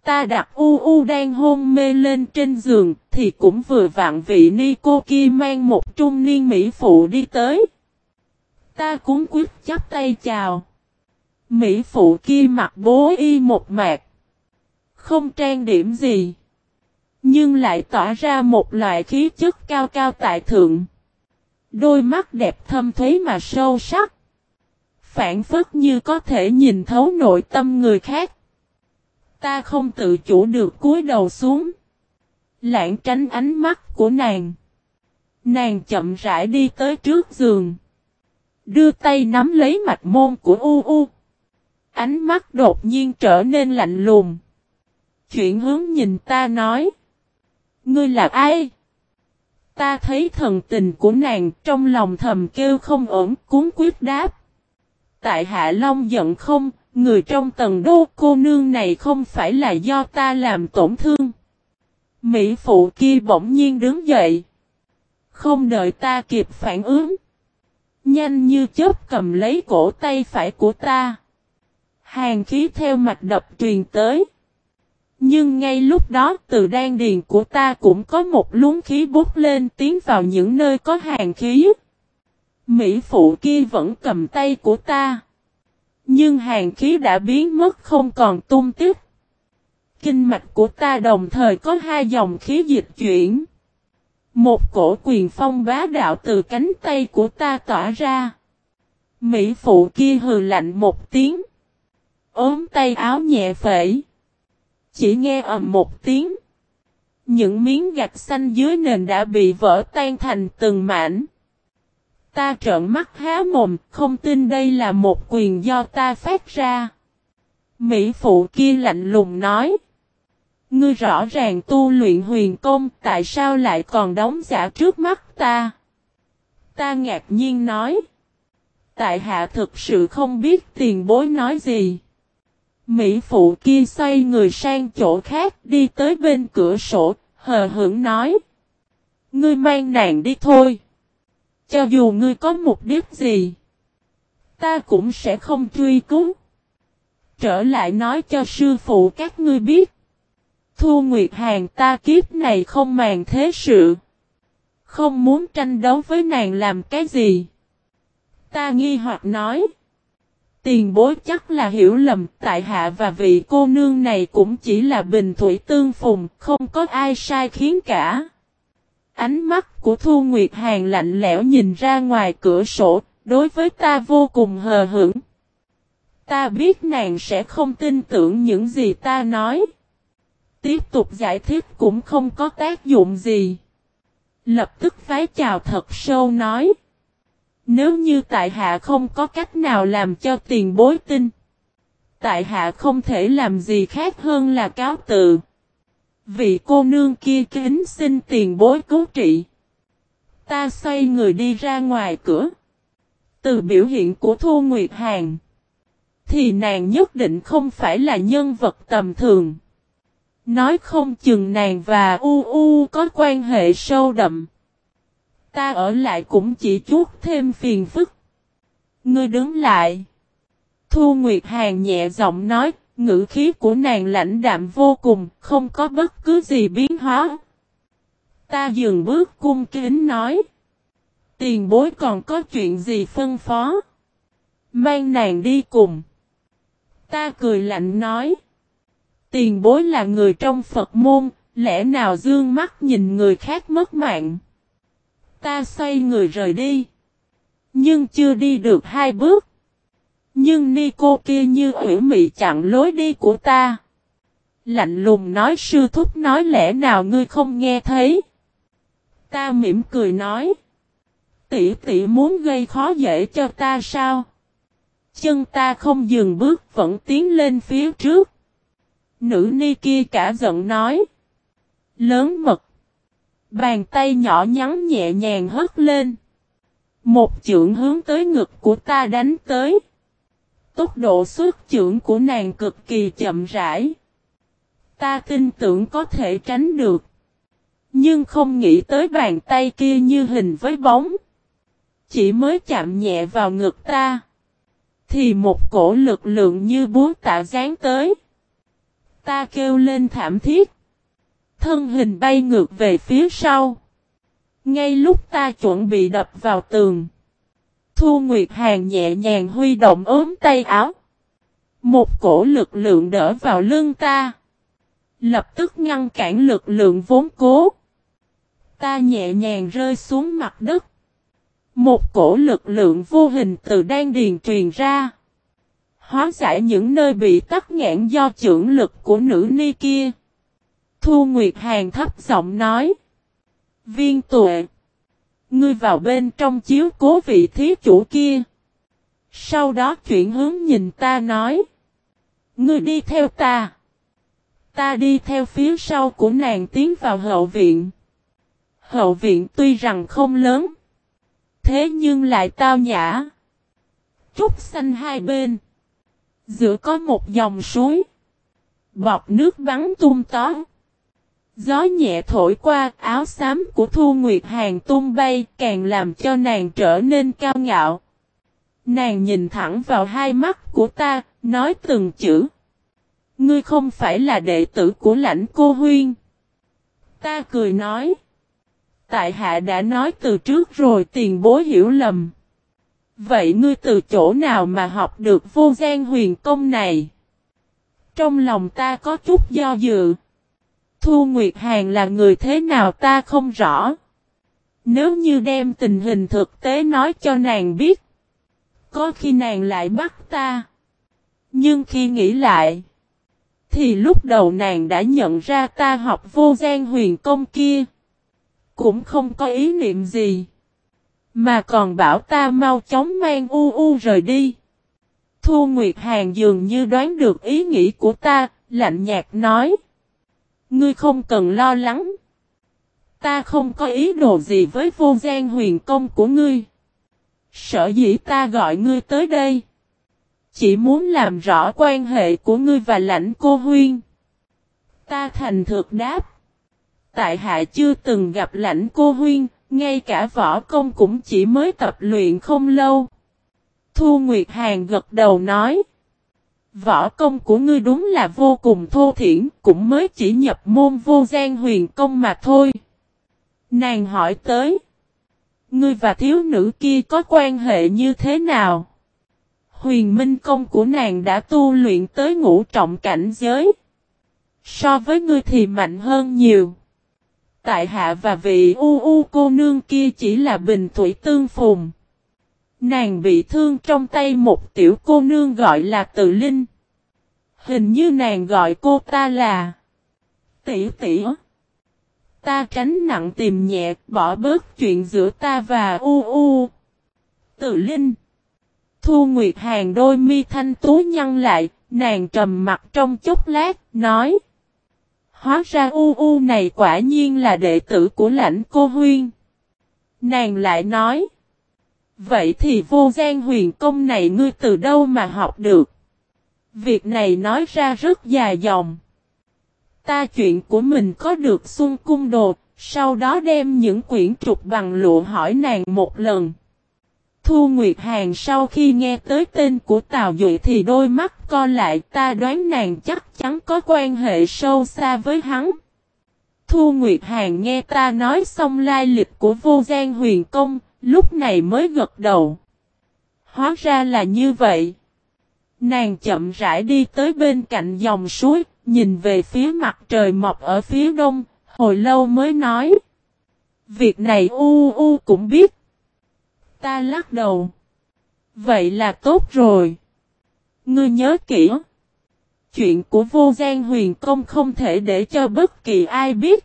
Ta đặt u u đang hôn mê lên trên giường. Thì cũng vừa vặn vị ni cô kia mang một trung niên mỹ phụ đi tới. Ta cũng quyết chắp tay chào. Mỹ phụ kia mặc bố y một mạc. Không trang điểm gì. Nhưng lại tỏa ra một loại khí chất cao cao tại thượng. Đôi mắt đẹp thâm thuế mà sâu sắc. Phản phất như có thể nhìn thấu nội tâm người khác. Ta không tự chủ được cúi đầu xuống. Lãng tránh ánh mắt của nàng. Nàng chậm rãi đi tới trước giường. Đưa tay nắm lấy mạch môn của U U. Ánh mắt đột nhiên trở nên lạnh lùng. Chuyển hướng nhìn ta nói. Ngươi là ai? Ta thấy thần tình của nàng trong lòng thầm kêu không ổn, cuốn quyết đáp. Tại Hạ Long giận không, người trong tầng đô cô nương này không phải là do ta làm tổn thương. Mỹ phụ kia bỗng nhiên đứng dậy. Không đợi ta kịp phản ứng. Nhanh như chớp cầm lấy cổ tay phải của ta. Hàng khí theo mạch đập truyền tới. Nhưng ngay lúc đó từ đan điền của ta cũng có một luống khí bút lên tiến vào những nơi có hàng khí. Mỹ phụ kia vẫn cầm tay của ta. Nhưng hàng khí đã biến mất, không còn tung tích. Kinh mạch của ta đồng thời có hai dòng khí dịch chuyển. Một cổ quyền phong bá đạo từ cánh tay của ta tỏa ra. Mỹ phụ kia hừ lạnh một tiếng. ốm tay áo nhẹ phẩy. Chỉ nghe ầm một tiếng. Những miếng gạch xanh dưới nền đã bị vỡ tan thành từng mảnh. Ta trợn mắt há mồm, không tin đây là một quyền do ta phát ra. Mỹ phụ kia lạnh lùng nói. Ngươi rõ ràng tu luyện huyền công, tại sao lại còn đóng giả trước mắt ta? Ta ngạc nhiên nói. Tại hạ thực sự không biết tiền bối nói gì. Mỹ phụ kia xoay người sang chỗ khác đi tới bên cửa sổ, hờ hững nói. Ngươi mang nàng đi thôi. Cho dù ngươi có mục đích gì, ta cũng sẽ không truy cứu. Trở lại nói cho sư phụ các ngươi biết. Thu Nguyệt Hàn ta kiếp này không màng thế sự. Không muốn tranh đấu với nàng làm cái gì. Ta nghi hoặc nói. Tiền bối chắc là hiểu lầm, tại hạ và vị cô nương này cũng chỉ là bình thủy tương phùng, không có ai sai khiến cả. Ánh mắt của Thu Nguyệt Hàn lạnh lẽo nhìn ra ngoài cửa sổ, đối với ta vô cùng hờ hững. Ta biết nàng sẽ không tin tưởng những gì ta nói. Tiếp tục giải thích cũng không có tác dụng gì. Lập tức phái chào thật sâu nói. Nếu như tại hạ không có cách nào làm cho tiền bối tin. Tại hạ không thể làm gì khác hơn là cáo tự. Vị cô nương kia kính xin tiền bối cứu trị. Ta xoay người đi ra ngoài cửa. Từ biểu hiện của Thu Nguyệt Hàn. Thì nàng nhất định không phải là nhân vật tầm thường. Nói không chừng nàng và U U có quan hệ sâu đậm. Ta ở lại cũng chỉ chút thêm phiền phức. Ngươi đứng lại. Thu Nguyệt Hàn nhẹ giọng nói, ngữ khí của nàng lãnh đạm vô cùng, không có bất cứ gì biến hóa. Ta dừng bước cung kính nói. Tiền bối còn có chuyện gì phân phó? Mang nàng đi cùng. Ta cười lạnh nói. Tiền bối là người trong Phật môn, lẽ nào dương mắt nhìn người khác mất mạng. Ta xoay người rời đi. Nhưng chưa đi được hai bước. Nhưng ni cô kia như ủy mị chặn lối đi của ta. Lạnh lùng nói, sư thúc, nói lẽ nào ngươi không nghe thấy. Ta mỉm cười nói. Tỷ tỷ muốn gây khó dễ cho ta sao? Chân ta không dừng bước, vẫn tiến lên phía trước. Nữ ni kia cả giận nói. Lớn mật. Bàn tay nhỏ nhắn nhẹ nhàng hất lên. Một chưởng hướng tới ngực của ta đánh tới. Tốc độ xuất trưởng của nàng cực kỳ chậm rãi. Ta tin tưởng có thể tránh được. Nhưng không nghĩ tới bàn tay kia như hình với bóng. Chỉ mới chạm nhẹ vào ngực ta. Thì một cổ lực lượng như búa tạ dán tới. Ta kêu lên thảm thiết. Thân hình bay ngược về phía sau. Ngay lúc ta chuẩn bị đập vào tường. Thu Nguyệt Hàn nhẹ nhàng huy động ốm tay áo. Một cổ lực lượng đỡ vào lưng ta. Lập tức ngăn cản lực lượng vốn cố. Ta nhẹ nhàng rơi xuống mặt đất. Một cổ lực lượng vô hình từ đan điền truyền ra. Hóa giải những nơi bị tắc nghẽn do trưởng lực của nữ ni kia. Thu Nguyệt Hàn thấp giọng nói. Viên tuệ. Ngươi vào bên trong chiếu cố vị thí chủ kia. Sau đó chuyển hướng nhìn ta nói. Ngươi đi theo ta. Ta đi theo phía sau của nàng tiến vào hậu viện. Hậu viện tuy rằng không lớn. Thế nhưng lại tao nhã. Trúc xanh hai bên. Giữa có một dòng suối. Bọt nước bắn tung tó. Gió nhẹ thổi qua áo xám của Thu Nguyệt Hàng tung bay càng làm cho nàng trở nên cao ngạo. Nàng nhìn thẳng vào hai mắt của ta, nói từng chữ. Ngươi không phải là đệ tử của lãnh cô huyên. Ta cười nói. Tại hạ đã nói từ trước rồi tiền bối hiểu lầm. Vậy ngươi từ chỗ nào mà học được vô gian huyền công này? Trong lòng ta có chút do dự. Thu Nguyệt Hàn là người thế nào ta không rõ. Nếu như đem tình hình thực tế nói cho nàng biết. Có khi nàng lại bắt ta. Nhưng khi nghĩ lại. Thì lúc đầu nàng đã nhận ra ta học vô gian huyền công kia. Cũng không có ý niệm gì. Mà còn bảo ta mau chóng mang u u rời đi. Thu Nguyệt Hàn dường như đoán được ý nghĩ của ta, lạnh nhạt nói. Ngươi không cần lo lắng. Ta không có ý đồ gì với vô gian huyền công của ngươi. Sở dĩ ta gọi ngươi tới đây. Chỉ muốn làm rõ quan hệ của ngươi và lãnh cô huyên. Ta thành thực đáp. Tại hạ chưa từng gặp lãnh cô huyên, ngay cả võ công cũng chỉ mới tập luyện không lâu. Thu Nguyệt Hàn gật đầu nói. Võ công của ngươi đúng là vô cùng thô thiển, cũng mới chỉ nhập môn vô gian huyền công mà thôi. Nàng hỏi tới. Ngươi và thiếu nữ kia có quan hệ như thế nào? Huyền minh công của nàng đã tu luyện tới ngũ trọng cảnh giới. So với ngươi thì mạnh hơn nhiều. Tại hạ và vị u u cô nương kia chỉ là bình thủy tương phùng. Nàng bị thương trong tay một tiểu cô nương gọi là Từ linh. Hình như nàng gọi cô ta là tỷ tỷ. Ta tránh nặng tìm nhẹ, bỏ bớt chuyện giữa ta và u u. Từ linh. Thu Nguyệt Hàng đôi mi thanh tú nhăn lại, nàng trầm mặt trong chốc lát, nói. Hóa ra u u này quả nhiên là đệ tử của lãnh cô huyên. Nàng lại nói. Vậy thì vô gian huyền công này ngươi từ đâu mà học được? Việc này nói ra rất dài dòng. Ta chuyện của mình có được xung cung đồ, sau đó đem những quyển trục bằng lụa hỏi nàng một lần. Thu Nguyệt Hàn sau khi nghe tới tên của Tào Duệ thì đôi mắt co lại ta đoán nàng chắc chắn có quan hệ sâu xa với hắn. Thu Nguyệt Hàn nghe ta nói xong lai lịch của vô gian huyền công, lúc này mới gật đầu. Hóa ra là như vậy. Nàng chậm rãi đi tới bên cạnh dòng suối, nhìn về phía mặt trời mọc ở phía đông, hồi lâu mới nói. Việc này u u cũng biết. Ta lắc đầu. Vậy là tốt rồi. Ngươi nhớ kỹ. chuyện của vô gian huyền công không thể để cho bất kỳ ai biết.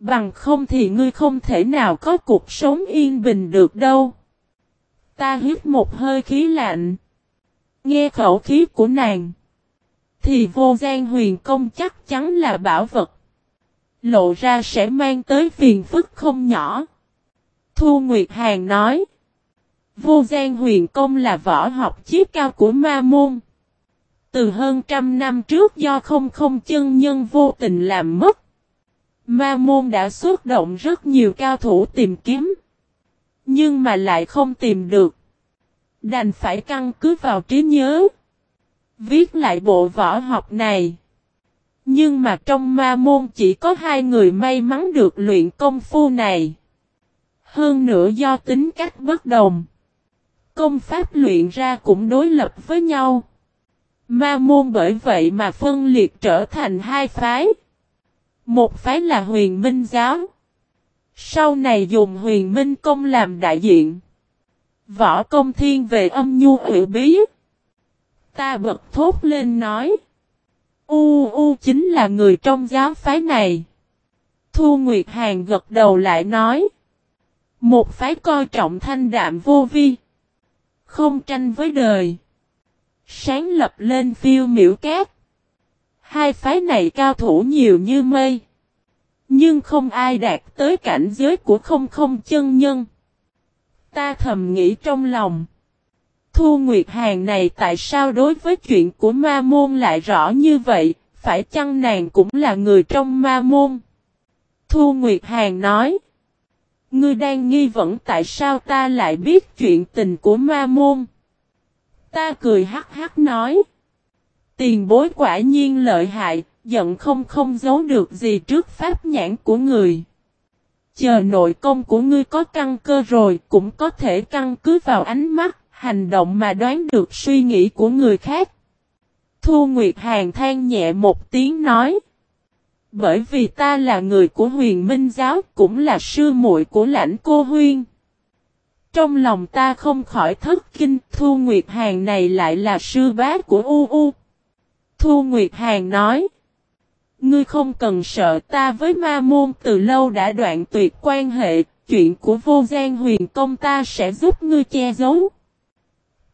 Bằng không thì ngươi không thể nào có cuộc sống yên bình được đâu. Ta hít một hơi khí lạnh. Nghe khẩu khí của nàng. Thì vô gian huyền công chắc chắn là bảo vật. Lộ ra sẽ mang tới phiền phức không nhỏ. Thu Nguyệt Hàn nói. Vô gian huyền công là võ học chiếc cao của ma môn. Từ hơn trăm năm trước do không không chân nhân vô tình làm mất. Ma môn đã xuất động rất nhiều cao thủ tìm kiếm. Nhưng mà lại không tìm được. Đành phải căn cứ vào trí nhớ. Viết lại bộ võ học này. Nhưng mà trong ma môn chỉ có hai người may mắn được luyện công phu này. Hơn nữa do tính cách bất đồng. Công pháp luyện ra cũng đối lập với nhau. Ma môn bởi vậy mà phân liệt trở thành hai phái. Một phái là huyền minh giáo. Sau này dùng huyền minh công làm đại diện. Võ công thiên về âm nhu hữu bí. Ta bật thốt lên nói. U U chính là người trong giáo phái này. Thu Nguyệt Hàn gật đầu lại nói. Một phái coi trọng thanh đạm vô vi. Không tranh với đời. Sáng lập lên phiêu miễu cát. Hai phái này cao thủ nhiều như mây. Nhưng không ai đạt tới cảnh giới của không không chân nhân. Ta thầm nghĩ trong lòng. Thu Nguyệt Hàn này tại sao đối với chuyện của ma môn lại rõ như vậy, phải chăng nàng cũng là người trong ma môn? Thu Nguyệt Hàn nói. Ngươi đang nghi vấn tại sao ta lại biết chuyện tình của ma môn. Ta cười hắc hắc nói. Tiền bối quả nhiên lợi hại, giận không không giấu được gì trước pháp nhãn của người. Chờ nội công của ngươi có căn cơ rồi cũng có thể căn cứ vào ánh mắt, hành động mà đoán được suy nghĩ của người khác. Thu Nguyệt Hàn than nhẹ một tiếng nói. Bởi vì ta là người của huyền minh giáo cũng là sư muội của lãnh cô huyên. Trong lòng ta không khỏi thất kinh Thu Nguyệt Hàn này lại là sư bá của U U. Thu Nguyệt Hàn nói. Ngươi không cần sợ ta với ma môn từ lâu đã đoạn tuyệt quan hệ, chuyện của vô gian huyền công ta sẽ giúp ngươi che giấu.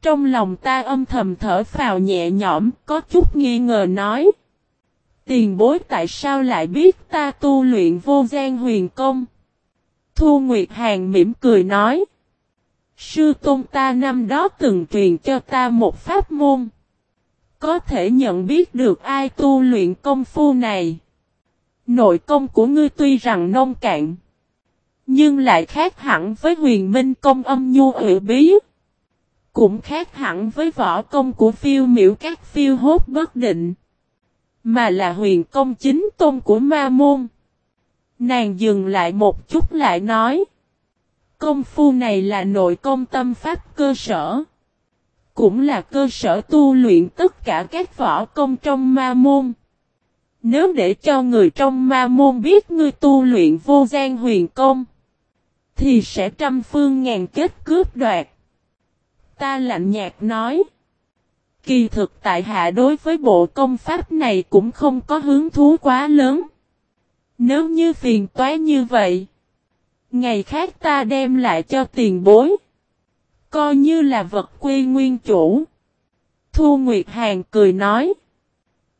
Trong lòng ta âm thầm thở phào nhẹ nhõm, có chút nghi ngờ nói. Tiền bối tại sao lại biết ta tu luyện vô gian huyền công? Thu Nguyệt Hàn mỉm cười nói. Sư tôn ta năm đó từng truyền cho ta một pháp môn. Có thể nhận biết được ai tu luyện công phu này. Nội công của ngươi tuy rằng nông cạn. Nhưng lại khác hẳn với huyền minh công âm nhu ủy bí. Cũng khác hẳn với võ công của phiêu miểu các phiêu hốt bất định. Mà là huyền công chính tôn của ma môn. Nàng dừng lại một chút lại nói. Công phu này là nội công tâm pháp cơ sở. Cũng là cơ sở tu luyện tất cả các võ công trong ma môn. Nếu để cho người trong ma môn biết ngươi tu luyện vô gian huyền công. Thì sẽ trăm phương ngàn kết cướp đoạt. Ta lạnh nhạt nói. Kỳ thực tại hạ đối với bộ công pháp này cũng không có hứng thú quá lớn. Nếu như phiền toái như vậy. Ngày khác ta đem lại cho tiền bối. Coi như là vật quy nguyên chủ. Thu Nguyệt Hàn cười nói.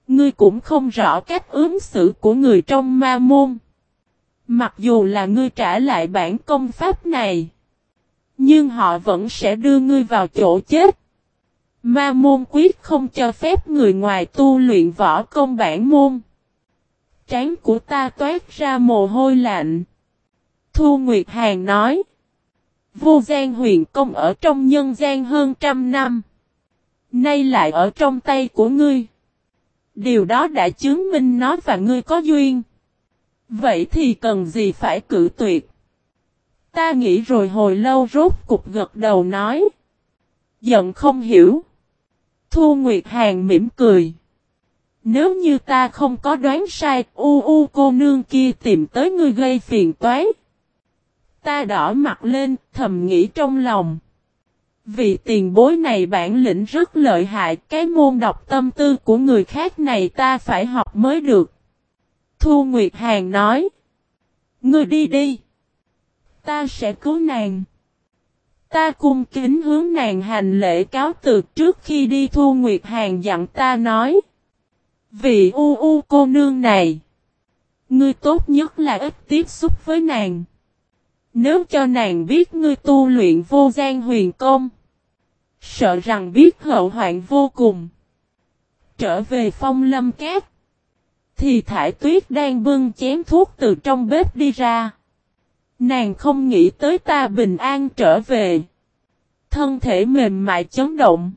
Ngươi cũng không rõ cách ứng xử của người trong ma môn. Mặc dù là ngươi trả lại bản công pháp này. Nhưng họ vẫn sẽ đưa ngươi vào chỗ chết. Ma môn quyết không cho phép người ngoài tu luyện võ công bản môn. Trán của ta toát ra mồ hôi lạnh. Thu Nguyệt Hàn nói. Vô gian huyền công ở trong nhân gian hơn trăm năm. Nay lại ở trong tay của ngươi. Điều đó đã chứng minh nó và ngươi có duyên. Vậy thì cần gì phải cử tuyệt. Ta nghĩ rồi hồi lâu rốt cục gật đầu nói. Giận không hiểu. Thu Nguyệt Hàn mỉm cười. Nếu như ta không có đoán sai, u u cô nương kia tìm tới ngươi gây phiền toái. Ta đỏ mặt lên, thầm nghĩ trong lòng. Vì tiền bối này bản lĩnh rất lợi hại, cái môn đọc tâm tư của người khác này ta phải học mới được. Thu Nguyệt Hàn nói. Ngươi đi đi. Ta sẽ cứu nàng. Ta cung kính hướng nàng hành lễ cáo từ trước khi đi Thu Nguyệt Hàn dặn ta nói. Vì u u cô nương này. Ngươi tốt nhất là ít tiếp xúc với nàng. Nếu cho nàng biết ngươi tu luyện vô gian huyền công. Sợ rằng biết hậu hoạn vô cùng. Trở về phong lâm cát. Thì thải tuyết đang bưng chén thuốc từ trong bếp đi ra. Nàng không nghĩ tới ta bình an trở về. Thân thể mềm mại chấn động.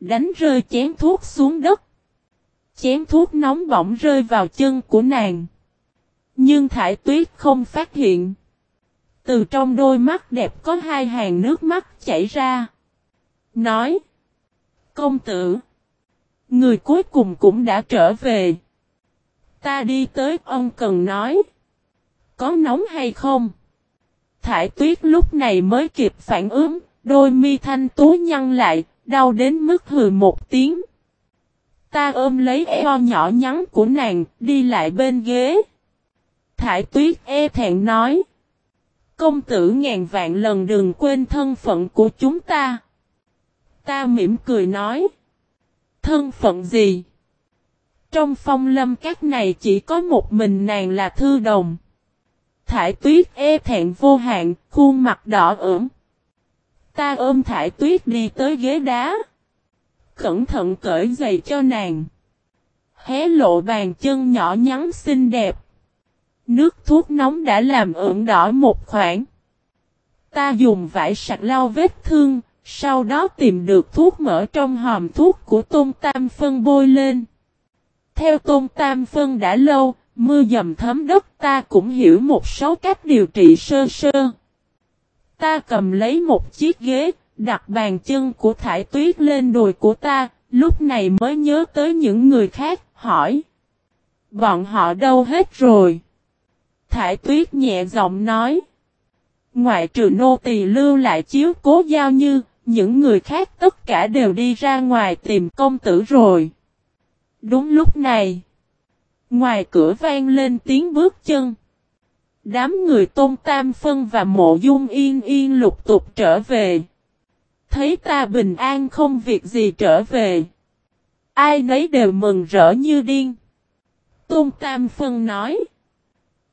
Đánh rơi chén thuốc xuống đất. Chén thuốc nóng bỏng rơi vào chân của nàng. Nhưng thải tuyết không phát hiện. Từ trong đôi mắt đẹp có hai hàng nước mắt chảy ra. Nói. Công tử. Người cuối cùng cũng đã trở về. Ta đi tới ông cần nói. Có nóng hay không? Thải tuyết lúc này mới kịp phản ứng. Đôi mi thanh tú nhăn lại. Đau đến mức hừ một tiếng. Ta ôm lấy eo nhỏ nhắn của nàng. Đi lại bên ghế. Thải tuyết e thẹn nói. Công tử ngàn vạn lần đừng quên thân phận của chúng ta. Ta mỉm cười nói. Thân phận gì? Trong phong lâm các này chỉ có một mình nàng là thư đồng. Thải tuyết e thẹn vô hạn, khuôn mặt đỏ ửng. Ta ôm thải tuyết đi tới ghế đá. Cẩn thận cởi giày cho nàng. Hé lộ bàn chân nhỏ nhắn xinh đẹp. Nước thuốc nóng đã làm ửng đỏ một khoảng. Ta dùng vải sạch lau vết thương, sau đó tìm được thuốc mỡ trong hòm thuốc của Tôn Tam Phân bôi lên. Theo Tôn Tam Phân đã lâu, mưa dầm thấm đất ta cũng hiểu một số cách điều trị sơ sơ. Ta cầm lấy một chiếc ghế, đặt bàn chân của thải tuyết lên đùi của ta, lúc này mới nhớ tới những người khác, hỏi. Bọn họ đâu hết rồi? Thải tuyết nhẹ giọng nói. Ngoại trừ nô tỳ lưu lại chiếu cố giao như, những người khác tất cả đều đi ra ngoài tìm công tử rồi. Đúng lúc này, ngoài cửa vang lên tiếng bước chân. Đám người tôn tam phân và mộ dung yên yên lục tục trở về. Thấy ta bình an không việc gì trở về. Ai nấy đều mừng rỡ như điên. Tôn tam phân nói.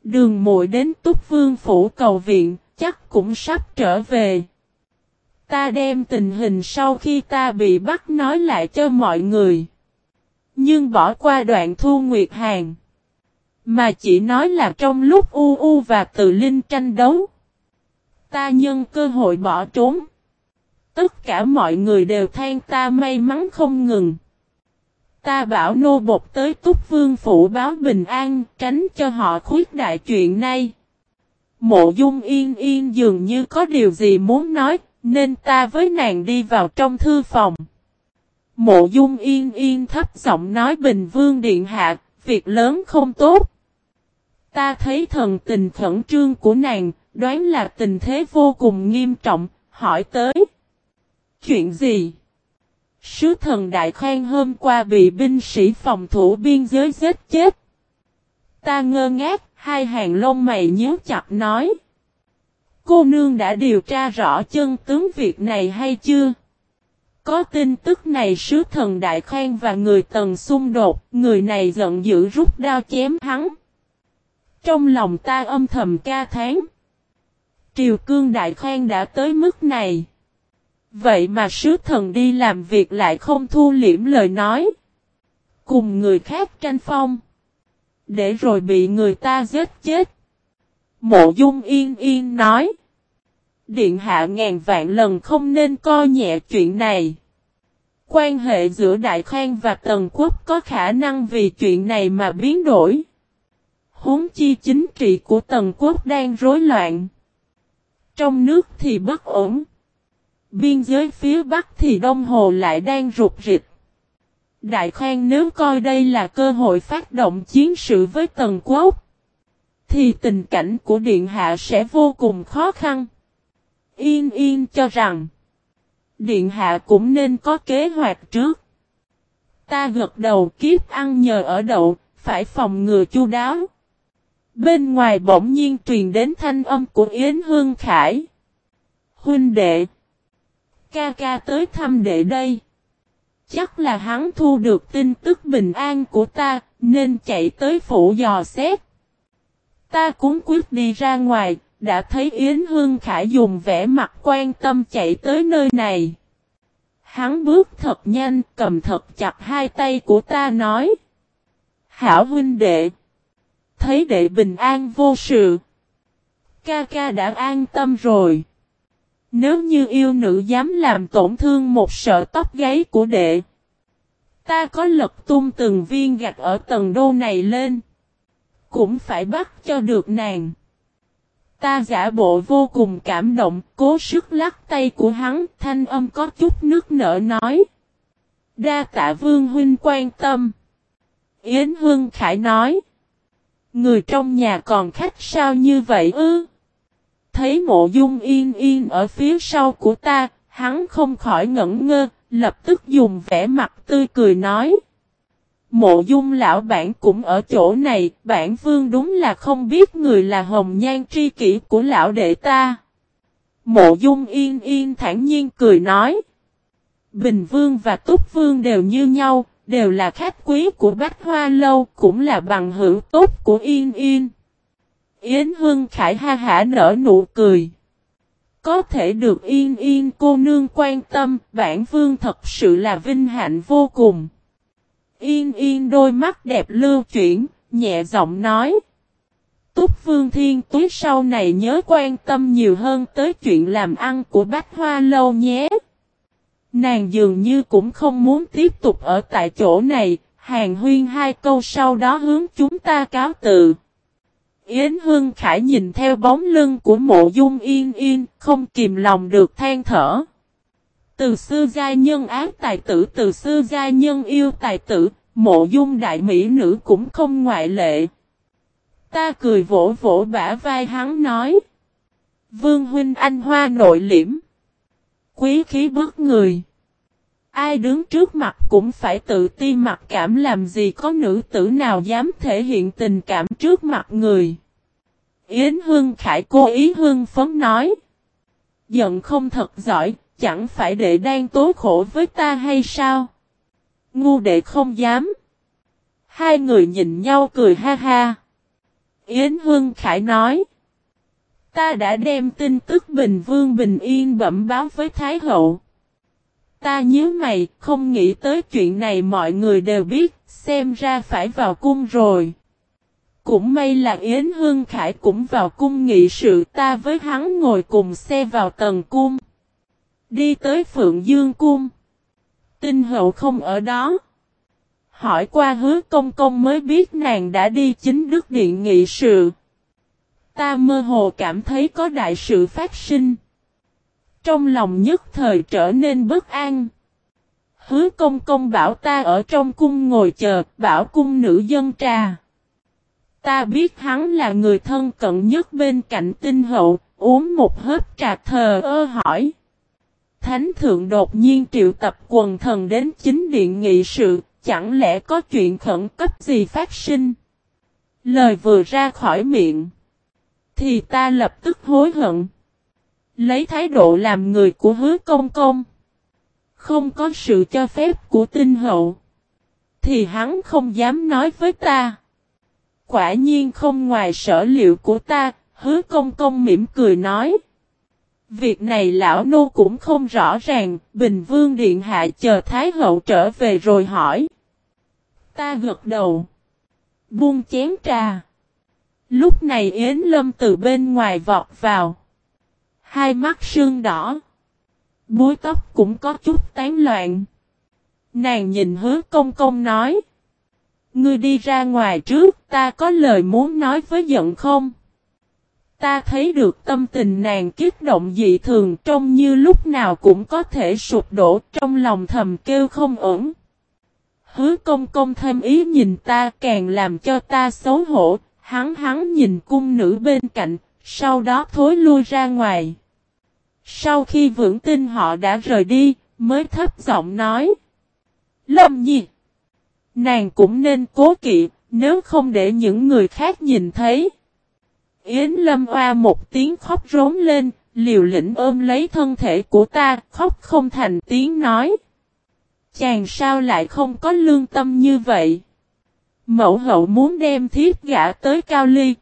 Đường muội đến túc vương phủ cầu viện, chắc cũng sắp trở về. Ta đem tình hình sau khi ta bị bắt nói lại cho mọi người. Nhưng bỏ qua đoạn thu nguyệt hàng. Mà chỉ nói là trong lúc U U và Từ Linh tranh đấu. Ta nhân cơ hội bỏ trốn. Tất cả mọi người đều than ta may mắn không ngừng. Ta bảo nô bột tới túc vương phủ báo bình an, tránh cho họ khuyết đại chuyện này. Mộ dung yên yên dường như có điều gì muốn nói, nên ta với nàng đi vào trong thư phòng. Mộ dung yên yên thấp giọng nói Bình Vương Điện Hạ, việc lớn không tốt. Ta thấy thần tình khẩn trương của nàng, đoán là tình thế vô cùng nghiêm trọng, hỏi tới. Chuyện gì? Sứ thần Đại Khang hôm qua bị binh sĩ phòng thủ biên giới giết chết. Ta ngơ ngác, hai hàng lông mày nhíu chặt nói. Cô nương đã điều tra rõ chân tướng việc này hay chưa? Có tin tức này sứ thần Đại Khang và người tần xung đột, người này giận dữ rút đao chém hắn. Trong lòng ta âm thầm ca tháng. Triều cương Đại Khang đã tới mức này. Vậy mà sứ thần đi làm việc lại không thu liễm lời nói. Cùng người khác tranh phong. Để rồi bị người ta giết chết. Mộ dung yên yên nói. Điện hạ ngàn vạn lần không nên coi nhẹ chuyện này. Quan hệ giữa Đại Khang và Tần Quốc có khả năng vì chuyện này mà biến đổi. Huống chi chính trị của Tần Quốc đang rối loạn. Trong nước thì bất ổn. Biên giới phía Bắc thì Đông Hồ lại đang rụt rịch. Đại Khang nếu coi đây là cơ hội phát động chiến sự với Tần Quốc, thì tình cảnh của Điện Hạ sẽ vô cùng khó khăn. Yên Yên cho rằng, Điện hạ cũng nên có kế hoạch trước. Ta gật đầu kiếp ăn nhờ ở đậu, phải phòng ngừa chu đáo. Bên ngoài bỗng nhiên truyền đến thanh âm của Yến Hương Khải. Huynh đệ. Ca ca tới thăm đệ đây. Chắc là hắn thu được tin tức bình an của ta, nên chạy tới phủ dò xét. Ta cũng quyết đi ra ngoài, đã thấy Yến Hương Khải dùng vẻ mặt quan tâm chạy tới nơi này. Hắn bước thật nhanh, cầm thật chặt hai tay của ta nói. Hảo huynh đệ. Thấy đệ bình an vô sự. Ca ca đã an tâm rồi. Nếu như yêu nữ dám làm tổn thương một sợi tóc gáy của đệ. Ta có lật tung từng viên gạch ở tầng đô này lên. Cũng phải bắt cho được nàng. Ta giả bộ vô cùng cảm động, cố sức lắc tay của hắn, thanh âm có chút nước nở nói. Đa tạ vương huynh quan tâm. Yến Hương Khải nói. Người trong nhà còn khách sao như vậy ư? Thấy mộ dung yên yên ở phía sau của ta, hắn không khỏi ngẩn ngơ, lập tức dùng vẻ mặt tươi cười nói. Mộ dung lão bản cũng ở chỗ này, bản vương đúng là không biết người là hồng nhan tri kỷ của lão đệ ta. Mộ dung yên yên thản nhiên cười nói. Bình vương và túc vương đều như nhau, đều là khách quý của Bách Hoa Lâu, cũng là bằng hữu tốt của Yên Yên. Yến Hương Khải ha hả nở nụ cười. Có thể được Yên Yên cô nương quan tâm, bản vương thật sự là vinh hạnh vô cùng. Yên Yên đôi mắt đẹp lưu chuyển, nhẹ giọng nói. Túc Vương Thiên Túy sau này nhớ quan tâm nhiều hơn tới chuyện làm ăn của Bách Hoa Lâu nhé. Nàng dường như cũng không muốn tiếp tục ở tại chỗ này, hàng huyên hai câu sau đó hướng chúng ta cáo từ. Yến Hương Khải nhìn theo bóng lưng của mộ dung yên yên, không kìm lòng được than thở. Từ xưa gia nhân ác tài tử từ xưa gia nhân yêu tài tử, mộ dung đại mỹ nữ cũng không ngoại lệ. Ta cười vỗ vỗ bả vai hắn nói. Vương huynh anh hoa nội liễm. Quý khí bước người. Ai đứng trước mặt cũng phải tự ti mặc cảm làm gì có nữ tử nào dám thể hiện tình cảm trước mặt người. Yến Hương Khải cố ý hương phấn nói. Giận không thật giỏi, chẳng phải đệ đang tố khổ với ta hay sao? Ngu đệ không dám. Hai người nhìn nhau cười ha ha. Yến Hương Khải nói. Ta đã đem tin tức Bình Vương Bình Yên bẩm báo với Thái Hậu. Ta nhớ mày, không nghĩ tới chuyện này mọi người đều biết, xem ra phải vào cung rồi. Cũng may là Yến Hương Khải cũng vào cung nghị sự ta với hắn ngồi cùng xe vào tầng cung. Đi tới Phượng Dương Cung. Tinh hậu không ở đó. Hỏi qua hứa công công mới biết nàng đã đi chính đức điện nghị sự. Ta mơ hồ cảm thấy có đại sự phát sinh. Trong lòng nhất thời trở nên bất an. Hứa công công bảo ta ở trong cung ngồi chờ, bảo cung nữ dân trà. Ta biết hắn là người thân cận nhất bên cạnh tinh hậu, uống một hớp trà thờ ơ hỏi. Thánh thượng đột nhiên triệu tập quần thần đến chính điện nghị sự, chẳng lẽ có chuyện khẩn cấp gì phát sinh? Lời vừa ra khỏi miệng, thì ta lập tức hối hận. Lấy thái độ làm người của hứa công công. Không có sự cho phép của tinh hậu. Thì hắn không dám nói với ta. Quả nhiên không ngoài sở liệu của ta, hứa công công mỉm cười nói. Việc này lão nô cũng không rõ ràng, Bình Vương Điện Hạ chờ Thái Hậu trở về rồi hỏi. Ta gật đầu. Buông chén trà. Lúc này Yến Lâm từ bên ngoài vọt vào. Hai mắt sương đỏ. Búi tóc cũng có chút tán loạn. Nàng nhìn hứa công công nói. Ngươi đi ra ngoài trước, ta có lời muốn nói với giận không? Ta thấy được tâm tình nàng kích động dị thường trông như lúc nào cũng có thể sụp đổ trong lòng thầm kêu không ổn. Hứa công công thêm ý nhìn ta càng làm cho ta xấu hổ, hắn hắn nhìn cung nữ bên cạnh, sau đó thối lui ra ngoài. Sau khi vững tin họ đã rời đi, mới thấp giọng nói. Lâm Nhi! Nàng cũng nên cố kỵ, nếu không để những người khác nhìn thấy. Yến Lâm oa một tiếng khóc rốn lên, liều lĩnh ôm lấy thân thể của ta, khóc không thành tiếng nói. Chàng sao lại không có lương tâm như vậy? Mẫu hậu muốn đem thiếp gã tới cao ly.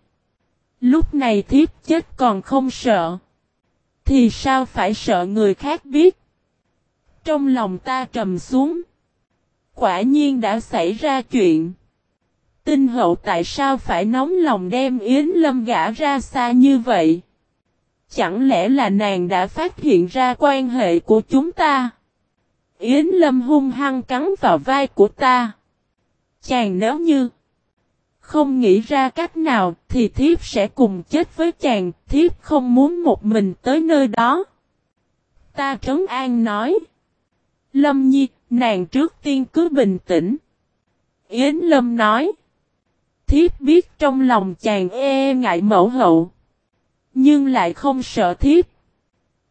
Lúc này thiếp chết còn không sợ. Thì sao phải sợ người khác biết? Trong lòng ta trầm xuống. Quả nhiên đã xảy ra chuyện. Tinh hậu tại sao phải nóng lòng đem Yến Lâm gã ra xa như vậy? Chẳng lẽ là nàng đã phát hiện ra quan hệ của chúng ta? Yến Lâm hung hăng cắn vào vai của ta. Chàng nếu như không nghĩ ra cách nào thì thiếp sẽ cùng chết với chàng, thiếp không muốn một mình tới nơi đó. Ta trấn an nói. Lâm Nhi, nàng trước tiên cứ bình tĩnh. Yến Lâm nói. Thiếp biết trong lòng chàng e, e ngại mẫu hậu. Nhưng lại không sợ thiếp.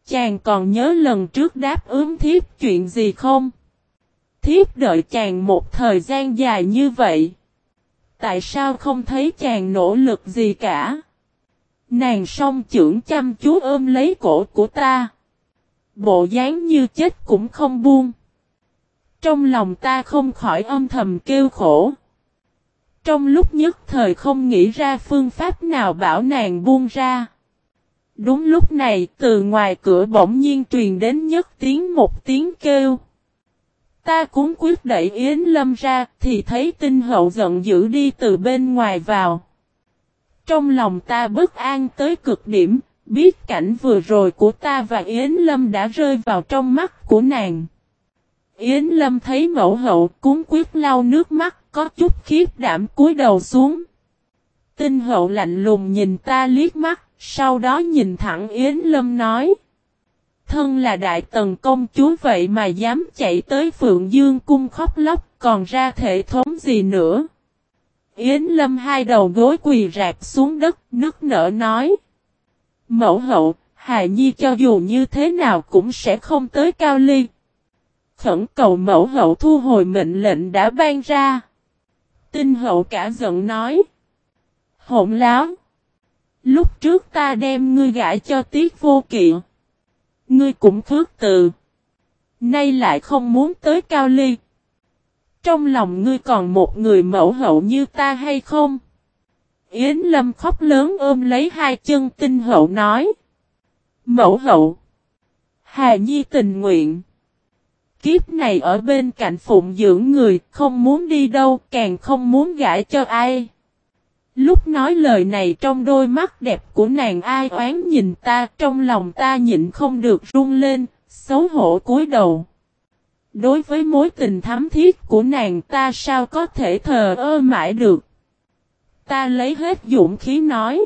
Chàng còn nhớ lần trước đáp ứng thiếp chuyện gì không? Thiếp đợi chàng một thời gian dài như vậy. Tại sao không thấy chàng nỗ lực gì cả? Nàng song trưởng chăm chú ôm lấy cổ của ta. Bộ dáng như chết cũng không buông. Trong lòng ta không khỏi âm thầm kêu khổ. Trong lúc nhất thời không nghĩ ra phương pháp nào bảo nàng buông ra. Đúng lúc này, từ ngoài cửa bỗng nhiên truyền đến nhất tiếng một tiếng kêu. Ta cũng quyết đẩy Yến Lâm ra, thì thấy tinh hậu giận dữ đi từ bên ngoài vào. Trong lòng ta bất an tới cực điểm, biết cảnh vừa rồi của ta và Yến Lâm đã rơi vào trong mắt của nàng. Yến Lâm thấy mẫu hậu cuốn quyết lau nước mắt, có chút khiếp đảm cúi đầu xuống. Tinh hậu lạnh lùng nhìn ta liếc mắt, sau đó nhìn thẳng Yến Lâm nói. Thân là đại tần công chúa vậy mà dám chạy tới Phượng Dương cung khóc lóc còn ra thể thống gì nữa. Yến Lâm hai đầu gối quỳ rạp xuống đất nức nở nói. Mẫu hậu, Hài Nhi cho dù như thế nào cũng sẽ không tới Cao Ly. Khẩn cầu mẫu hậu thu hồi mệnh lệnh đã ban ra. Tinh hậu cả giận nói. Hỗn láo. Lúc trước ta đem ngươi gãi cho tiết vô kiện. Ngươi cũng khước từ. Nay lại không muốn tới cao ly. Trong lòng ngươi còn một người mẫu hậu như ta hay không? Yến Lâm khóc lớn ôm lấy hai chân tinh hậu nói. Mẫu hậu. Hà Nhi tình nguyện. Kiếp này ở bên cạnh phụng dưỡng người, không muốn đi đâu, càng không muốn gãi cho ai. Lúc nói lời này trong đôi mắt đẹp của nàng ai oán nhìn ta, trong lòng ta nhịn không được run lên, xấu hổ cúi đầu. Đối với mối tình thắm thiết của nàng ta sao có thể thờ ơ mãi được. Ta lấy hết dũng khí nói.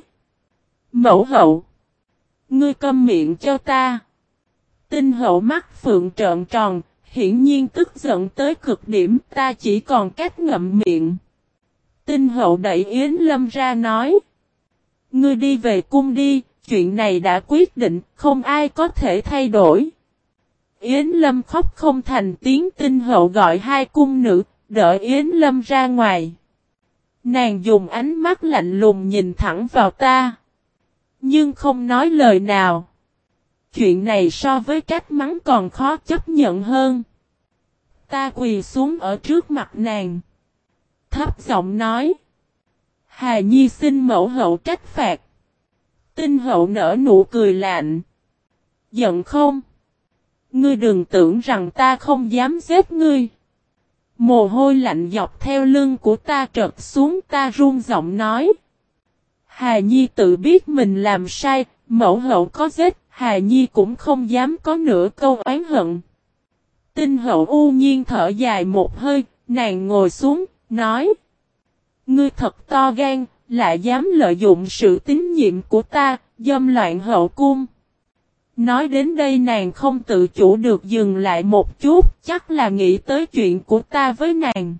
Mẫu hậu. Ngươi câm miệng cho ta. Tinh hậu mắt phượng trợn tròn, hiển nhiên tức giận tới cực điểm ta chỉ còn cách ngậm miệng. Tinh hậu đẩy Yến Lâm ra nói. Ngươi đi về cung đi, chuyện này đã quyết định, không ai có thể thay đổi. Yến Lâm khóc không thành tiếng tinh hậu gọi hai cung nữ, đợi Yến Lâm ra ngoài. Nàng dùng ánh mắt lạnh lùng nhìn thẳng vào ta. Nhưng không nói lời nào. Chuyện này so với trách mắng còn khó chấp nhận hơn. Ta quỳ xuống ở trước mặt nàng thấp giọng nói. Hà Nhi xin mẫu hậu trách phạt. Tinh hậu nở nụ cười lạnh. Giận không? Ngươi đừng tưởng rằng ta không dám giết ngươi. Mồ hôi lạnh dọc theo lưng của ta trật xuống ta run giọng nói. Hà Nhi tự biết mình làm sai, mẫu hậu có giết, Hà Nhi cũng không dám có nửa câu oán hận. Tinh hậu u nhiên thở dài một hơi, nàng ngồi xuống, nói. Ngươi thật to gan, lại dám lợi dụng sự tín nhiệm của ta, dâm loạn hậu cung. Nói đến đây nàng không tự chủ được dừng lại một chút, chắc là nghĩ tới chuyện của ta với nàng.